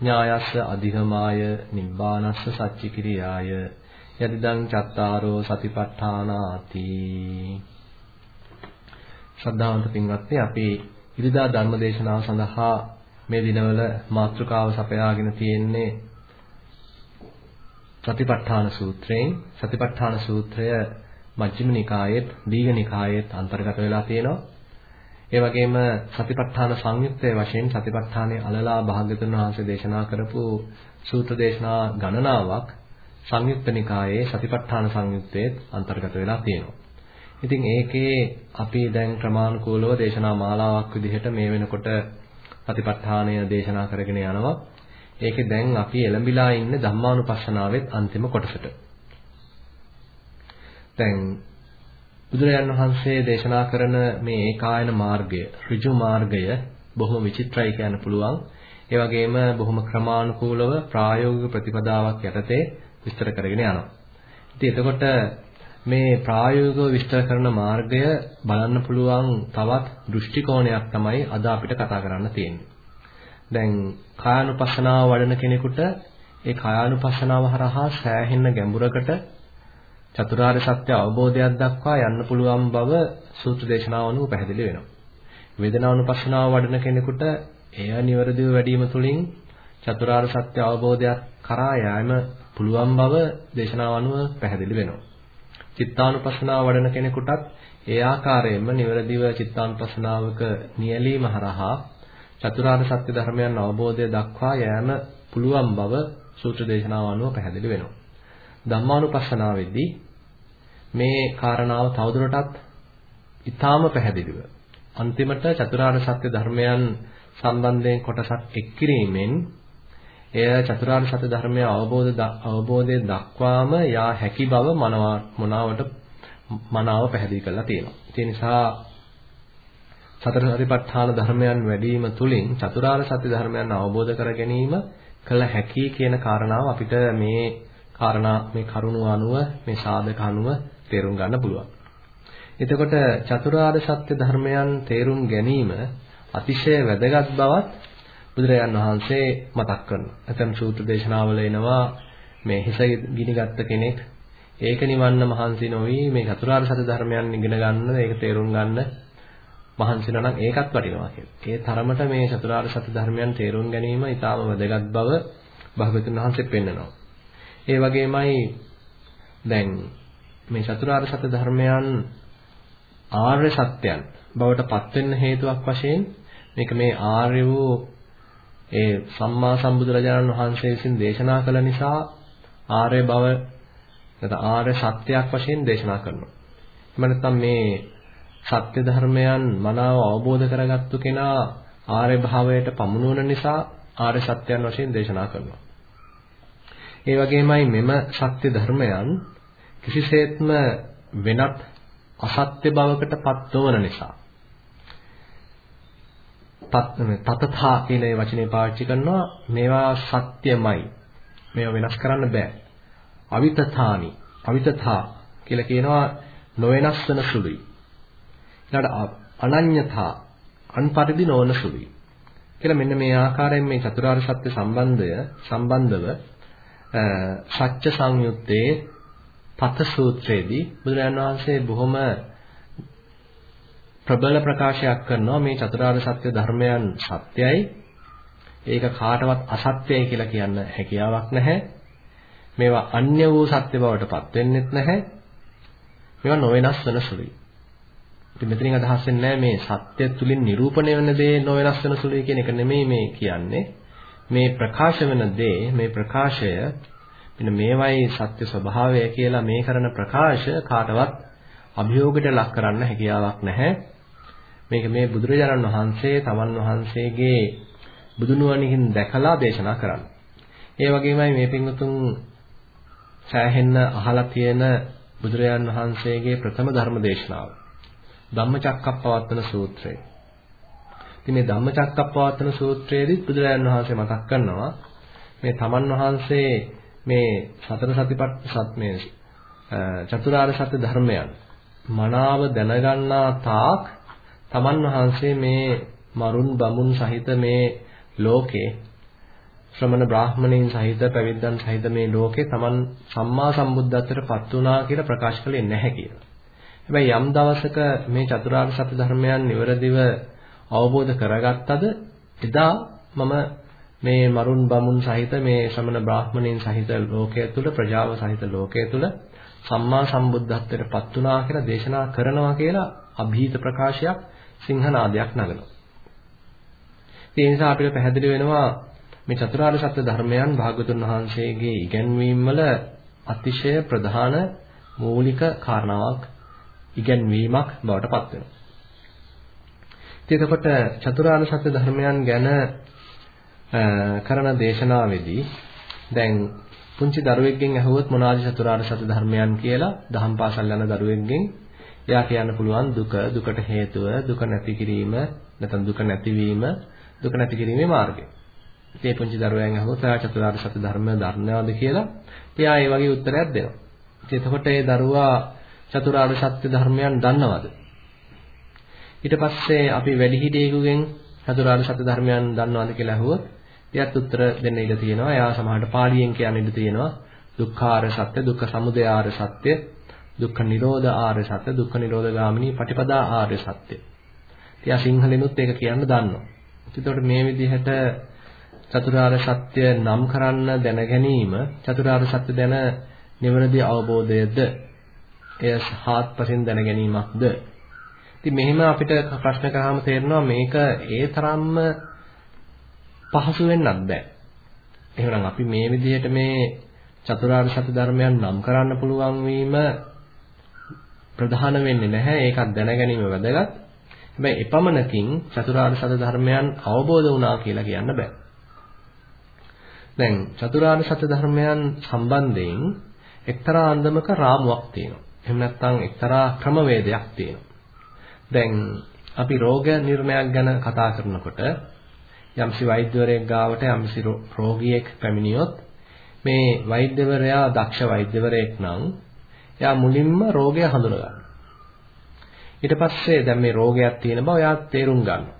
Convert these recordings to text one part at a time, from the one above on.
ඥායස්ස අධිගමාය නිබ්බානස්ස සච්චිකිරියාය යදිදං චත්තාරෝ සතිපට්ඨානාති. ශ්‍රද්ධාවන්ත පින්වත්නි අපි ඉරිදා ධර්ම දේශනාව සඳහා මේ දිනවල මාතෘකාව සපයාගෙන තියෙන්නේ සතිපට්ඨාන සූත්‍රයෙන්. සතිපට්ඨාන සූත්‍රය මජ්ක්‍ධිම නිකායේත් දීඝ නිකායේත් අන්තර්ගත වෙලා තියෙනවා. ඒ වගේම සතිපට්ඨාන සංයුක්තයේ වශයෙන් සතිපට්ඨානයේ අලලා භාග්‍යතුන් වහන්සේ දේශනා කරපු සූත්‍ර දේශනා ගණනාවක් සංයුක්ත නිකායේ සතිපට්ඨාන සංයුත්තේ අන්තර්ගත වෙලා තියෙනවා. ඉතින් ඒකේ අපි දැන් ක්‍රමානුකූලව දේශනා මාලාවක් විදිහට මේ වෙනකොට සතිපට්ඨානය දේශනා කරගෙන යනවා. ඒකේ දැන් අපි එළඹිලා ඉන්නේ ධම්මානුපස්සනාවෙත් අන්තිම කොටසට. දැන් බුදුරජාන් වහන්සේ දේශනා කරන මේ ඒකායන මාර්ගය, ඍජු මාර්ගය බොහොම විචිත්‍රයි කියන්න පුළුවන්. ඒ වගේම බොහොම ක්‍රමානුකූලව ප්‍රායෝගික ප්‍රතිපදාවක් යටතේ විස්තර කරගෙන යනවා. ඉතින් එතකොට මේ ප්‍රායෝගිකව විස්තර කරන මාර්ගය බලන්න පුළුවන් තවත් දෘෂ්ටි කෝණයක් තමයි අද අපිට කතා කරන්න තියෙන්නේ. දැන් කායानुපස්සනාව වඩන කෙනෙකුට ඒ කායानुපස්සනාව හරහා සෑහෙන ගැඹුරකට චතුරාර්ය සත්‍ය අවබෝධයක් දක්වා යන්න පුළුවන් බව සූත්‍ර දේශනාව අනුව පැහැදිලි වෙනවා. වේදනානුපස්සනාව වඩන කෙනෙකුට එය නිවැරදිව වැඩිම තුලින් චතුරාර්ය සත්‍ය අවබෝධයක් කරා යෑම පුළුවන් බව දේශනාව අනුව පැහැදිලි වෙනවා. චිත්තානුපස්සනාව වඩන කෙනෙකුටත් ඒ ආකාරයෙන්ම නිවැරදිව චිත්තානුපස්සනාවක නියැලීම හරහා චතුරාර්ය සත්‍ය ධර්මයන් අවබෝධය දක්වා යෑම පුළුවන් බව සූත්‍ර දේශනාව අනුව පැහැදිලි වෙනවා. ධම්මානුපස්සනාවේදී මේ කාරණාව තවදුරටත් ඊටාම පැහැදිලිව අන්තිමට චතුරාර්ය සත්‍ය ධර්මයන් සම්බන්ධයෙන් කොටසක් එක් කිරීමෙන් එය චතුරාර්ය සත්‍ය ධර්මය අවබෝධ අවබෝධයේ දක්වාම යා හැකි බව මනවා මොනාවට මනාව පැහැදිලි කරලා තියෙනවා. ඒ නිසා සතර සතිපට්ඨාන ධර්මයන් වැඩිම තුලින් චතුරාර්ය සත්‍ය ධර්මයන් අවබෝධ කර ගැනීම කළ හැකි කියන කාරණාව අපිට මේ කාරණා මේ කරුණු අනුව මේ සාධක අනුව තේරුම් ගන්න පුළුවන්. එතකොට චතුරාර්ය සත්‍ය ධර්මයන් තේරුම් ගැනීම අතිශය වැදගත් බවත් බුදුරජාන් වහන්සේ මතක් කරනවා. ඇතම් සූත්‍ර දේශනාවල එනවා මේ හිස ගිනිගත්ත කෙනෙක් ඒක නිවන්න මහන්සි නොවි මේ චතුරාර්ය සත්‍ය ධර්මයන් ඉගෙන ගන්න ඒක තේරුම් ගන්න මහන්සි නම් ඒකත් වටිනවා කියලා. ඒ තරමට මේ චතුරාර්ය සත්‍ය ධර්මයන් තේරුම් ගැනීම ඊටාම වැදගත් බව භාගතුන් වහන්සේ පෙන්නනවා. ඒ වගේමයි දැන් මේ චතුරාර්ය සත්‍ය ධර්මයන් ආර්ය සත්‍යයන් බවට පත් වෙන්න හේතුවක් වශයෙන් මේක මේ ආර්ය වූ ඒ සම්මා සම්බුදුරජාණන් වහන්සේ විසින් දේශනා කළ නිසා ආර්ය බව නැත්නම් ආර්ය සත්‍යයක් වශයෙන් දේශනා කරනවා. එහෙම නැත්නම් මේ සත්‍ය ධර්මයන් මනාව අවබෝධ කරගත්තු කෙනා ආර්ය භාවයට පමුණුවන නිසා ආර්ය සත්‍යයන් වශයෙන් දේශනා කරනවා. ඒ වගේමයි මෙම සත්‍ය ධර්මයන් කිසිසේත්ම වෙනත් අසත්‍ය බවකට පත් නොවන නිසා. තතථා කියන ඒ වචනේ පාවිච්චි කරනවා මේවා සත්‍යමයි. මේවා වෙනස් කරන්න බෑ. අවිතථානි අවිතථා කියලා කියනවා නොවෙනස් වෙන සුළුයි. ඊළඟට අනඤ්‍යතා අන්පරිදි නොවන සුළුයි කියලා මෙන්න මේ ආකාරයෙන් මේ චතුරාර්ය සත්‍ය සම්බන්ධය සම්බන්ධව සත්‍ය සංයුත්තේ පත සූත්‍රයේදී බුදුරජාණන් වහන්සේ බොහොම ප්‍රබල ප්‍රකාශයක් කරනවා මේ චතුරාර්ය සත්‍ය ධර්මයන් සත්‍යයි. ඒක කාටවත් අසත්‍යයි කියලා කියන්න හැකියාවක් නැහැ. මේවා අන්‍ය වූ සත්‍ය බවට පත් වෙන්නෙත් නැහැ. මේවා නොවෙනස් වෙන සුළුයි. ඉතින් මෙතනින් අදහස් වෙන්නේ මේ සත්‍ය තුලින් නිරූපණය වෙන දේ නොවෙනස් වෙන සුළුයි කියන එක නෙමෙයි මේ කියන්නේ. මේ ප්‍රකාශ වෙන දේ මේ ප්‍රකාශය මෙන්න මේවයි සත්‍ය ස්වභාවය කියලා මේ කරන ප්‍රකාශ කාටවත් අභියෝගයට ලක් කරන්න හැකියාවක් නැහැ. මේක මේ බුදුරජාණන් වහන්සේ තමන් වහන්සේගේ බුදුනුවණින් දැකලා දේශනා කරන්නේ. ඒ වගේමයි මේ පින්වතුන් සෑහෙන්න අහලා තියෙන බුදුරජාන් වහන්සේගේ ප්‍රථම ධර්ම දේශනාව. ධම්මචක්කප්පවත්තන සූත්‍රය. ඉතින් මේ ධම්මචක්කප්පවත්තන සූත්‍රයේදී බුදුරජාන් වහන්සේ මතක් කරනවා මේ තමන් වහන්සේ මේ සතර සතිපට්ඨ සත් මේ චතුරාර්ය සත්‍ය ධර්මයන් මනාව දැනගන්නා තාක් තමන් වහන්සේ මේ මරුන් බමුන් සහිත මේ ලෝකේ ශ්‍රමණ බ්‍රාහ්මණයින් සහිත පැවිද්දන් සහිත මේ ලෝකේ Taman සම්මා සම්බුද්ධත්වයට පත් වුණා කියලා ප්‍රකාශ කළේ නැහැ කියලා. හැබැයි යම් දවසක මේ චතුරාර්ය සත්‍ය ධර්මයන් නිවරදිව අවබෝධ කරගත්තද එදා මම මේ මරුන් බමුන් සහිත මේ ශ්‍රමණ බ්‍රාහ්මණයින් සහිත ලෝකයේ තුල ප්‍රජාව සහිත ලෝකයේ තුල සම්මා සම්බුද්ධත්වයට පත් වුණා කියලා දේශනා කරනවා කියලා અભීත ප්‍රකාශයක් සිංහනාදයක් නගනවා. ඒ නිසා අපිට පැහැදිලි වෙනවා මේ චතුරාර්ය සත්‍ය ධර්මයන් භාගතුන් වහන්සේගේ ඉගැන්වීම් වල අතිශය ප්‍රධාන මූලික කාරණාවක් ඉගැන්වීමක් බවට පත් වෙනවා. ඉතින් එතකොට චතුරාර්ය සත්‍ය ධර්මයන් ගැන කරන දේශනාවේදී දැන් පුංචි දරුවෙක්ගෙන් අහුවොත් මොනවාද චතුරාර්ය සත්‍ය ධර්මයන් කියලා දහම් පාසල් යන දරුවෙක්ගෙන් එයා කියන්න පුළුවන් දුක දුකට හේතුව දුක නැති කිරීම නැත්නම් දුක නැතිවීම දුක නැති කිරීමේ මාර්ගය. ඉතින් පුංචි දරුවයන් අහුවොත් එයා චතුරාර්ය සත්‍ය ධර්මය දන්නවද කියලා එයා ඒ වගේ උත්තරයක් දෙනවා. ඉතින් එතකොට ඒ දරුවා චතුරාර්ය සත්‍ය ධර්මයන් දන්නවද? ඊට පස්සේ අපි වැඩිහිටියෙකුගෙන් චතුරාර්ය සත්‍ය ධර්මයන් දන්නවද කියලා අහුවොත් එයාත් උත්තර දෙන්න ඉඩ තියෙනවා. එයා සමහරට පාලියෙන් කියන්න ඉඩ තියෙනවා. දුක්ඛාර සත්‍ය, දුක්ඛ සමුදය ආර්ය සත්‍ය, දුක්ඛ නිරෝධ ආර්ය සත්‍ය, දුක්ඛ නිරෝධ ගාමිනී පටිපදා ආර්ය සත්‍ය. එයා සිංහලෙනුත් ඒක කියන්න දන්නවා. එතකොට මේ විදිහට චතුරාර්ය සත්‍ය නම් කරන්න දැන ගැනීම චතුරාර්ය සත්‍ය දැන නිවැරදි අවබෝධයද එය හාත්පසින් දැන ගැනීමක්ද ඉතින් මෙහෙම අපිට ප්‍රශ්න කරාම තේරෙනවා මේක ඒ තරම්ම පහසු වෙන්නත් බෑ එහෙනම් අපි මේ විදිහට මේ චතුරාර්ය සත්‍ය ධර්මයන් නම් කරන්න පුළුවන් වීම ප්‍රධාන වෙන්නේ නැහැ ඒකත් දැන ගැනීම වැදගත් හැබැයි එපමණකින් චතුරාර්ය සත්‍ය ධර්මයන් අවබෝධ වුණා කියලා කියන්න බෑ දැන් චතුරාර්ය සත්‍ය ධර්මයන් සම්බන්ධයෙන් එක්තරා අන්දමක රාමුවක් තියෙනවා. එහෙම නැත්නම් එක්තරා ක්‍රමවේදයක් තියෙනවා. දැන් අපි රෝග නිర్ణයක් ගැන කතා කරනකොට යම්සි වෛද්‍යවරයෙක් ගාවට යම්සි රෝගියෙක් පැමිණියොත් මේ වෛද්‍යවරයා දක්ෂ වෛද්‍යවරයෙක් නම් එයා මුලින්ම රෝගය හඳුනගන්නවා. ඊට පස්සේ දැන් මේ රෝගයක් තියෙන බව එයා තේරුම් ගන්නවා.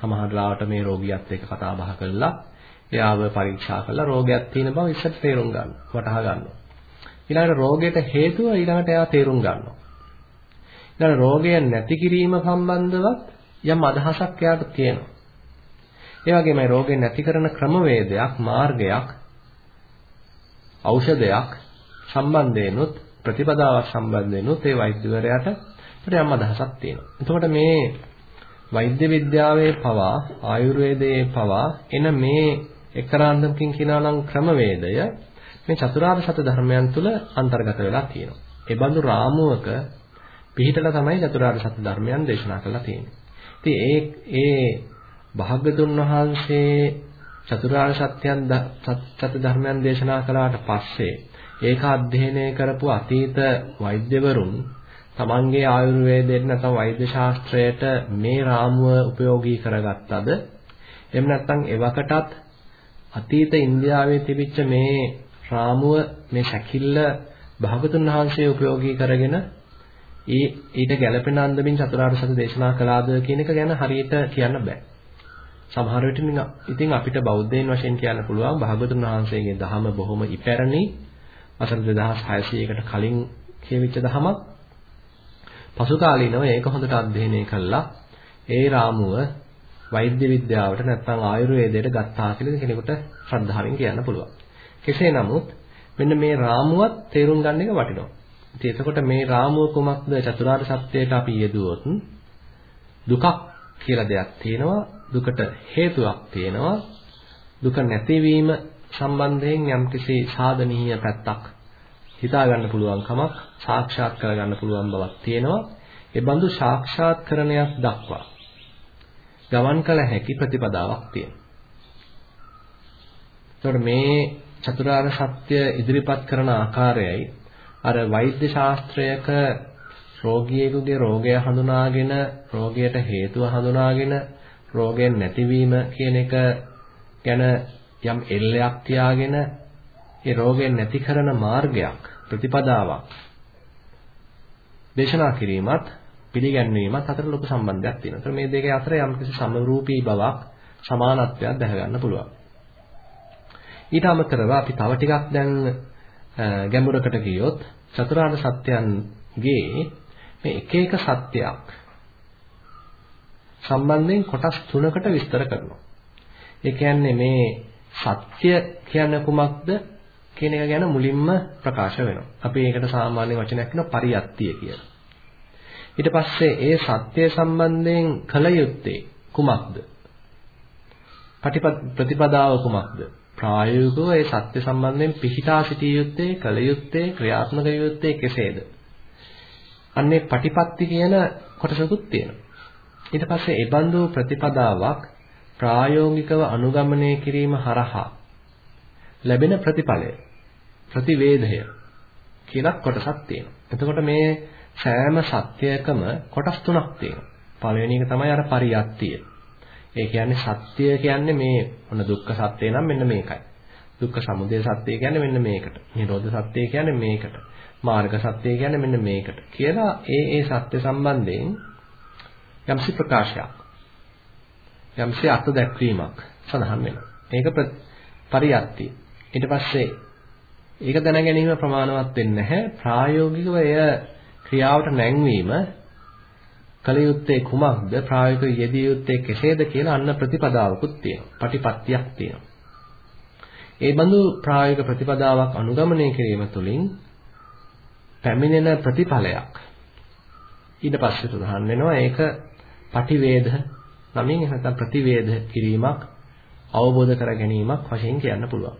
සමහර ලාවට මේ රෝගියත් එක්ක කතා බහ කරලා එයාව පරීක්ෂා කරලා රෝගයක් තියෙන බව ඉස්සෙල්ලා තේරුම් ගන්න. වටහා ගන්නවා. ඊළඟට රෝගයට හේතුව ඊළඟට එයා තේරුම් ගන්නවා. ඊළඟ රෝගය නැති කිරීම සම්බන්ධවත් යම් අදහසක් එයාට තියෙනවා. ඒ වගේමයි රෝගේ නැති කරන ක්‍රමවේදයක්, මාර්ගයක්, ඖෂධයක් සම්බන්ධයෙන්ුත් ප්‍රතිපදාවක් සම්බන්ධයෙන්ුත් ඒ වෛද්‍යවරයාට යම් අදහසක් තියෙනවා. එතකොට මේ වෛද්‍ය විද්‍යාවේ පවා ආයුර්වේදයේ පවා එන මේ එක්තරාන්දමකින් කියනවා නම් ක්‍රමවේදය මේ චතුරාර්ය සත්‍ය ධර්මයන් තුල අන්තර්ගත වෙලා තියෙනවා. ඒ බඳු රාමුවක පිළිහිටලා තමයි චතුරාර්ය සත්‍ය ධර්මයන් දේශනා කරලා තියෙන්නේ. ඉතින් ඒ ඒ භාග්‍යතුන් වහන්සේ චතුරාර්ය සත්‍යයන් සත්‍ය ධර්මයන් දේශනා කළාට පස්සේ ඒක අධ්‍යයනය කරපු අතීත වෛද්‍යවරුන් තමන්ගේ ආයුර්වේදයට නැත්නම් වෛද්‍ය ශාස්ත්‍රයට මේ රාමුව ප්‍රයෝගී කරගත්තද එහෙම නැත්නම් එවකටත් අතීත ඉන්දියාවේ තිබිච්ච මේ රාමුව මේ සැකිල්ල භාගතුන් වහන්සේ උපයෝගී කරගෙන ඒ ඊට ගැළපෙන අන්දමින් චතුරාර්ය සත්‍ය දේශනා කළාද කියන එක ගැන හරියට කියන්න බෑ. සමහර විට ඉතින් අපිට බෞද්ධයන් වශයෙන් කියන්න පුළුවන් භාගතුන් වහන්සේගේ දහම බොහොම ඉපැරණි වසර 2600කට කලින් කියවිච්ච දහමක්. පසු කාලීනව ඒක හොඳට අධ්‍යයනය කළා ඒ රාමුව වෛද්‍ය විද්‍යාවට නැත්නම් ආයුර්වේදයට ගත්තා කියලා කෙනෙකුට ශ්‍රද්ධාවෙන් කියන්න පුළුවන්. කෙසේ නමුත් මෙන්න මේ රාමුවත් තේරුම් ගන්න එක වටිනවා. ඉතින් එතකොට මේ රාමුව කුමක්ද චතුරාර්ය සත්‍යයට අපි යෙදුවොත් දුකක් කියලා දෙයක් තියෙනවා. දුකට හේතුවක් තියෙනවා. දුක නැතිවීම සම්බන්ධයෙන් යම්කිසි සාධනීය පැත්තක් හිතා ගන්න පුළුවන් කමක් සාක්ෂාත් කර ගන්න පුළුවන් බවක් තියෙනවා. ඒ බඳු සාක්ෂාත්කරණයක් දක්වා ගමන් කළ හැකි ප්‍රතිපදාවක් තියෙනවා. එතකොට මේ චතුරාර්ය සත්‍ය ඉදිරිපත් කරන ආකාරයයි අර වෛද්‍ය ශාස්ත්‍රයක රෝගියෙකුගේ රෝගය හඳුනාගෙන රෝගයට හේතුව හඳුනාගෙන රෝගයෙන් නැතිවීම කියන එක ගැන යම් එල්ලයක් තියාගෙන ඒ රෝගයෙන් නැති කරන මාර්ගයක් ප්‍රතිපදාවක් දේශනා කිරීමත් පිළිගැන්වීමත් අතර ලොකු සම්බන්ධයක් තියෙනවා. ඒතර මේ දෙක අතර යම්කිසි සමරූපී බවක් සමානත්වයක් දැක ගන්න පුළුවන්. ඊට අමතරව අපි තව ටිකක් දැන් ගැඹුරකට ගියොත් චතුරාර්ය සත්‍යයන්ගේ මේ එක එක සත්‍යයක් සම්බන්ධයෙන් කොටස් තුනකට විස්තර කරනවා. ඒ කියන්නේ මේ සත්‍ය කියන්නේ කුමක්ද කියන එක ගැන මුලින්ම ප්‍රකාශ වෙනවා. අපි ඒකට සාමාන්‍ය වචනයක් කියනවා පරියත්තිය කියලා. ඊට පස්සේ ඒ සත්‍ය සම්බන්ධයෙන් කල යුත්තේ කුමක්ද? ප්‍රතිපදාව කුමක්ද? ප්‍රායෝගිකව ඒ සත්‍ය සම්බන්ධයෙන් පිහිටා සිටිය යුත්තේ, කල යුත්තේ, ක්‍රියාත්මක යුත්තේ කෙසේද? අන්නේ පටිපත්ති කියන කොටසකුත් තියෙනවා. ඊට පස්සේ ඒ බඳු ප්‍රතිපදාවක් ප්‍රායෝගිකව අනුගමනය කිරීම හරහා ලැබෙන ප්‍රතිඵලය ප්‍රතිවේදය කියලා කොටසක් තියෙනවා. එතකොට මේ සෑම සත්‍යයකම කොටස් තුනක් තියෙනවා. පළවෙනි එක තමයි අර පරියත්තිය. ඒ කියන්නේ සත්‍ය කියන්නේ මේ මොන දුක්ඛ සත්‍ය නම් මෙන්න මේකයි. දුක්ඛ සමුදය සත්‍ය කියන්නේ මෙන්න මේකට. නිරෝධ සත්‍ය කියන්නේ මේකට. මාර්ග සත්‍ය කියන්නේ මෙන්න මේකට. කියලා ඒ ඒ සත්‍ය සම්බන්ධයෙන් යම්සි ප්‍රකාශයක්. යම්සි අර්ථ දැක්වීමක් සඳහන් වෙනවා. ඒක පරියත්තිය. ඊට පස්සේ ඒක දැන ගැනීම ප්‍රමාණවත් වෙන්නේ නැහැ. ප්‍රායෝගිකව එය ක්‍රියාවට නැංවීම කලියුත්තේ කුමක්ද ප්‍රායෝගිකව යෙදිය යුත්තේ කෙසේද කියලා අන්න ප්‍රතිපදාවකුත් තියෙනවා. පටිපත්තියක් තියෙනවා. ඒ බඳු ප්‍රායෝගික ප්‍රතිපදාවක් අනුගමනය කිරීම තුළින් පැමිණෙන ප්‍රතිඵලයක් ඊට පස්සේ සඳහන් වෙනවා ඒක පටිවේද නමින් නැත්නම් ප්‍රතිවේද කිරීමක් අවබෝධ කර ගැනීමක් වශයෙන් කියන්න පුළුවන්.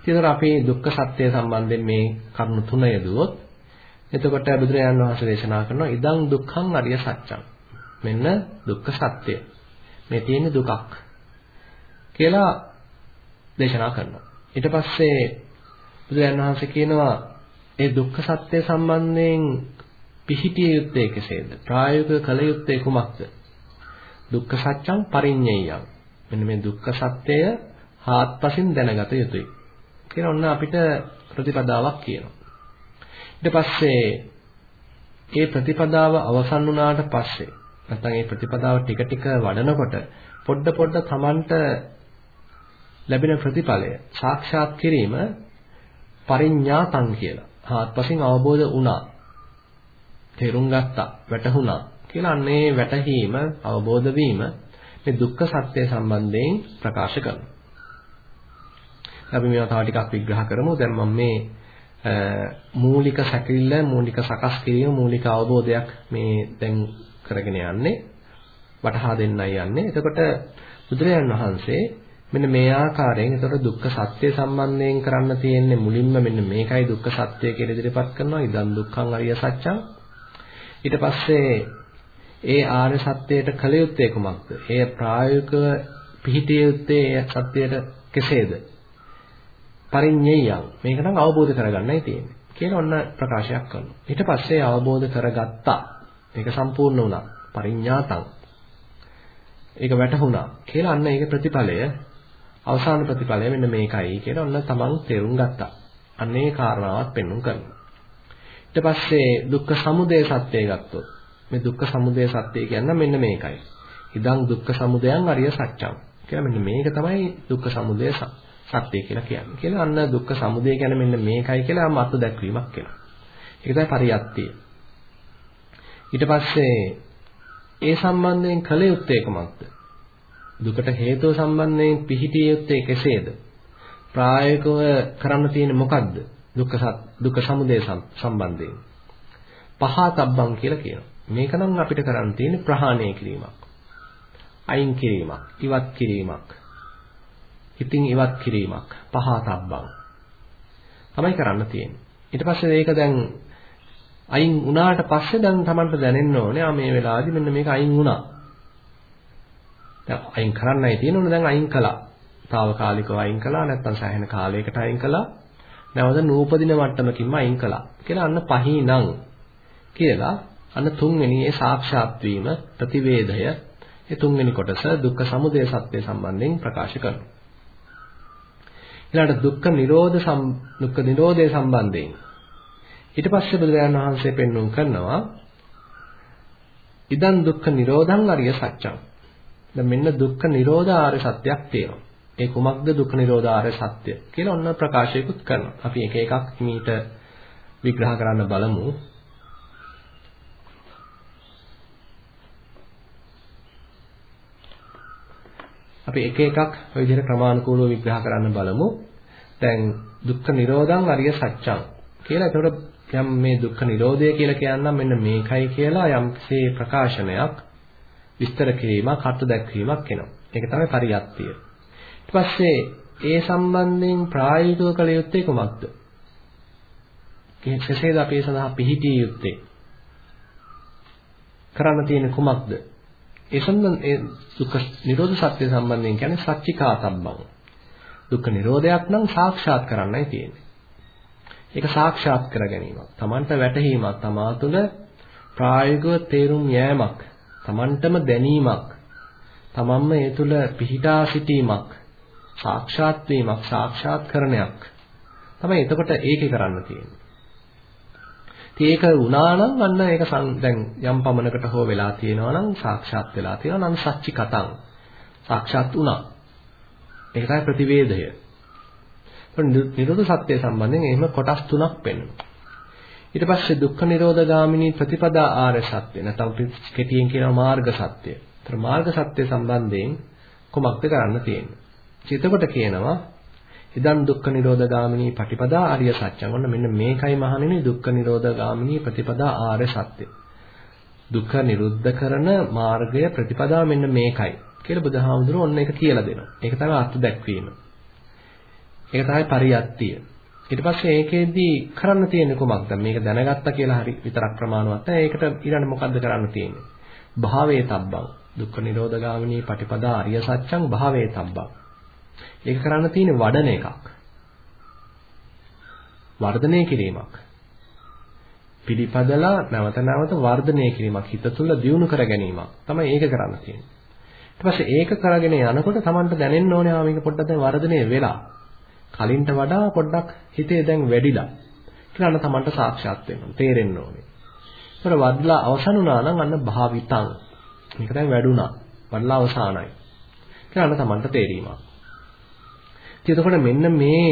ඉතින් අපි දුක්ඛ සත්‍ය සම්බන්ධයෙන් මේ කරුණු තුන යෙදුවොත් එතකොට බුදුරජාණන් වහන්සේ දේශනා කරනවා ඉදං දුක්ඛං අරිය සත්‍යං. මෙන්න දුක්ඛ සත්‍ය. මේ තියෙන දුකක් කියලා දේශනා කරනවා. ඊට පස්සේ බුදුරජාණන් වහන්සේ කියනවා ඒ දුක්ඛ සත්‍ය සම්බන්ධයෙන් පිහිටිය යුත්තේ කෙසේද? ප්‍රායෝගික කළ යුත්තේ කුමක්ද? දුක්ඛ සත්‍යං පරිඤ්ඤයං. මෙන්න මේ දුක්ඛ සත්‍යය හාත්පසින් දැනගත යුතුයි. කියන ඔන්න අපිට ප්‍රතිපදාවක් කියනවා. ඊට පස්සේ ඒ ප්‍රතිපදාව අවසන් වුණාට පස්සේ නැත්නම් ඒ ප්‍රතිපදාව ටික ටික වඩනකොට පොඩ පොඩ Tamanට ලැබෙන ප්‍රතිඵලය සාක්ෂාත් කිරීම පරිඥාතං කියලා. හාත්පසින් අවබෝධ වුණා. තේරුම් ගත්තා, වැටහුණා කියලා අන්නේ වැටහීම, අවබෝධ වීම මේ දුක්ඛ සත්‍ය සම්බන්ධයෙන් ප්‍රකාශ කරනවා. අපි මේවා තව ටිකක් විග්‍රහ කරමු. දැන් මම මේ මූලික සැකවිල්ල, මූලික සකස් කිරීම, මූලික අවබෝධයක් මේ දැන් කරගෙන යන්නේ. වටහා දෙන්නයි යන්නේ. එතකොට බුදුරජාණන් වහන්සේ මෙන්න මේ ආකාරයෙන් එතකොට දුක්ඛ සත්‍ය සම්බන්ධයෙන් කරන්න තියෙන්නේ මුලින්ම මෙන්න මේකයි දුක්ඛ සත්‍ය කියලා ඉදිරිපත් කරනවා. ඉදන් දුක්ඛං අරිය සත්‍යං. ඊට පස්සේ ඒ ආර්ය සත්‍යයට කළ යුත්තේ කුමක්ද? එය ප්‍රායෝගිකව පිහිටිය යුත්තේ ඒ සත්‍යයට කෙසේද? පරිඤ්ඤයයන්. මේක නම් අවබෝධ කරගන්නයි තියෙන්නේ. කියලා ඔන්න ප්‍රකාශයක් කරනවා. ඊට පස්සේ අවබෝධ කරගත්තා. මේක සම්පූර්ණ වුණා. පරිඤ්ඤාතං. ඒක වැටහුණා. කියලා අන්න ඒකේ ප්‍රතිඵලය අවසාන ප්‍රතිඵලය මෙන්න මේකයි කියලා ඔන්න තමන් තේරුම් ගත්තා. අන්න ඒ කාරණාවත් පෙන්වුම් කරනවා. ඊට පස්සේ දුක්ඛ සමුදය සත්‍යය ගත්තොත් මේ දුක්ඛ සමුදය සත්‍යය කියන්නේ මෙන්න මේකයි. ඉදං දුක්ඛ සමුදයං අරිය සත්‍යං. කියලා මෙන්න මේක තමයි දුක්ඛ සමුදය සත්‍යය කියලා කියන්නේ. කියලා අන්න දුක්ඛ සමුදය කියන්නේ මෙන්න මේකයි කියලා මත දැක්වීමක් කියලා. ඒක තමයි පරියත්තිය. ඊට පස්සේ ඒ සම්බන්ධයෙන් කළ යුත්තේ කොමක්ද? දුකට හේතුව සම්බන්ධයෙන් පිහිටිය යුත්තේ කෙසේද? ප්‍රායෝගිකව කරන්න තියෙන්නේ මොකක්ද? දුක්ඛ දුක්ඛ සමුදය සම්බන්ධයෙන්. පහතබ්බං කියලා කියනවා. මේක නම් අපිට කරන්න තියෙන්නේ ප්‍රහාණය කිරීමක්. අයින් කිරීමක්, ඉවත් කිරීමක්. ඉතින් ඉවත් කිරීමක්, පහතබ්බං. තමයි කරන්න තියෙන්නේ. ඊට පස්සේ මේක දැන් අයින් වුණාට පස්සේ දැන් Tamanට දැනෙන්න ඕනේ ආ මේ වෙලාවේදී මෙන්න මේක අයින් වුණා. දැන් අයින් කරන්නයි තියෙනුනේ දැන් අයින් කළා. తాවකාලිකව අයින් කළා නැත්නම් සෑහෙන කාලයකට අයින් කළා නැවත නූපදින මට්ටමකින්ම අයින් කළා කියලා අන්න පහිනං කියලා අන්න තුන්වෙනි ඒ සාක්ෂාත් වීම ප්‍රතිවේදය ඒ තුන්වෙනි කොටස දුක්ඛ සමුදය සත්‍ය සම්බන්ධයෙන් ප්‍රකාශ කරනවා ඊළඟට දුක්ඛ නිරෝධ දුක්ඛ නිරෝධය සම්බන්ධයෙන්. ඊට පස්සේ බුදුරජාණන් වහන්සේ පෙන්වුම් කරනවා ඉදන් දුක්ඛ නිරෝධං අරිය සත්‍යං. දැන් මෙන්න දුක්ඛ නිරෝධ ආර්ය සත්‍යයක් තියෙනවා. ඒ කුමක්ද දුක්ඛ නිරෝධ ආර්ය සත්‍ය කියලා ඔන්න ප්‍රකාශයකුත් කරනවා. අපි එක එකක් මීට විග්‍රහ කරන්න බලමු. අපි එක එකක් ඔය විදිහට ක්‍රමානුකූලව විග්‍රහ කරන්න බලමු. දැන් දුක්ඛ නිරෝධං අරිය සත්‍යං කියලා. එතකොට යම් මේ දුක්ඛ නිරෝධය කියලා කියන්නම් මෙන්න මේකයි කියලා යම්සේ ප්‍රකාශනයක් විස්තර කිරීමක්, අර්ථ දැක්වීමක් එනවා. ඒක තමයි පරියත්තිය. ඊට පස්සේ ඒ සම්බන්ධයෙන් ප්‍රායෝගිකව කළ යුත්තේ කුමක්ද? කෙසේද අපි සඳහා පිහිටිය යුත්තේ? කරන්න තියෙන කුමක්ද? ඒ සම්බන්ධ ඒ දුක්ඛ නිරෝධ සත්‍ය සම්බන්ධයෙන් කියන්නේ සච්චිකාතබ්බං. දුක්ඛ නිරෝධයක් නම් සාක්ෂාත් කරන්නයි තියෙන්නේ. ඒක සාක්ෂාත් කර ගැනීමක්. Tamanට වැටහීමක්, තමා තුළ ප්‍රායෝගිකව තේරුම් යෑමක්, Tamanටම දැනීමක්, Tamanම ඒ තුළ පිහිටා සිටීමක්, සාක්ෂාත් වීමක්, සාක්ෂාත්කරණයක්. තමයි එතකොට ඒකේ කරන්න තියෙන්නේ. ඉතින් ඒක වුණා නම් අන්න ඒක දැන් යම් පමණකට හෝ වෙලා තියෙනවා නම් සාක්ෂාත් වෙලා තියෙනවා නම් සච්චි කතං සාක්ෂාත් වුණා. ඒක තමයි ප්‍රතිවේදය. නිරෝධ සත්‍ය සම්බන්ධයෙන් එහෙම කොටස් තුනක් පෙන්වනවා. ඊට පස්සේ දුක්ඛ නිරෝධ ගාමිනී ප්‍රතිපදා ආර්ය සත්‍ය නැත්නම් කෙටියෙන් කියනවා මාර්ග සත්‍ය. ඒතර මාර්ග සත්‍ය සම්බන්ධයෙන් කොමක්ද කරන්න තියෙන්නේ? එතකොට කියනවා ඉදන් දුක්ඛ නිරෝධ ගාමිනී පටිපදා ආර්ය සත්‍යං. ඔන්න මෙන්න මේකයි මහණෙනි දුක්ඛ නිරෝධ ගාමිනී ප්‍රතිපදා ආර්ය සත්‍ය. දුක්ඛ නිරුද්ධ කරන මාර්ගය ප්‍රතිපදා මෙන්න මේකයි කියලා බුදුහාමුදුරුවෝ ඔන්න ඒක කියලා දෙනවා. ඒක තමයි අර්ථ දැක්වීම. ඒක තමයි පරියත්තිය. ඊට පස්සේ ඒකෙදී කරන්න තියෙන්නේ කොහොමද? මේක දැනගත්තා කියලා හරි විතරක් ප්‍රමාණවත් නැහැ. ඒකට ඊළඟ මොකද්ද කරන්න තියෙන්නේ? භාවේ තබ්බං. දුක්ඛ නිරෝධ ගාමිනී පටිපදා ආර්ය සත්‍යං භාවේ තබ්බං. ඒක කරන්න තියෙන්නේ වඩන එකක්. වර්ධනය කිරීමක්. පිළිපදලා නැවත නැවත වර්ධනය කිරීමක් හිත තුළ දියුණු කර ගැනීමක් තමයි ඒක කරන්න තියෙන්නේ. ඊට පස්සේ ඒක කරගෙන යනකොට Tamanට දැනෙන්න ඕනේ ආ මේක පොඩ්ඩක් දැන් වර්ධනය වෙලා. කලින්ට වඩා පොඩ්ඩක් හිතේ දැන් වැඩිලා. කියලා අන්න Tamanට සාක්ෂාත් වෙන්න තේරෙන්න ඕනේ. ඒතර වඩලා අවසන් වුණා නම් අන්න භාවිතං. මේක දැන් වැඩුණා. වඩලා අවසానයි. කියලා අන්න Tamanට තේරීමක්. ඉතින් එතකොට මෙන්න මේ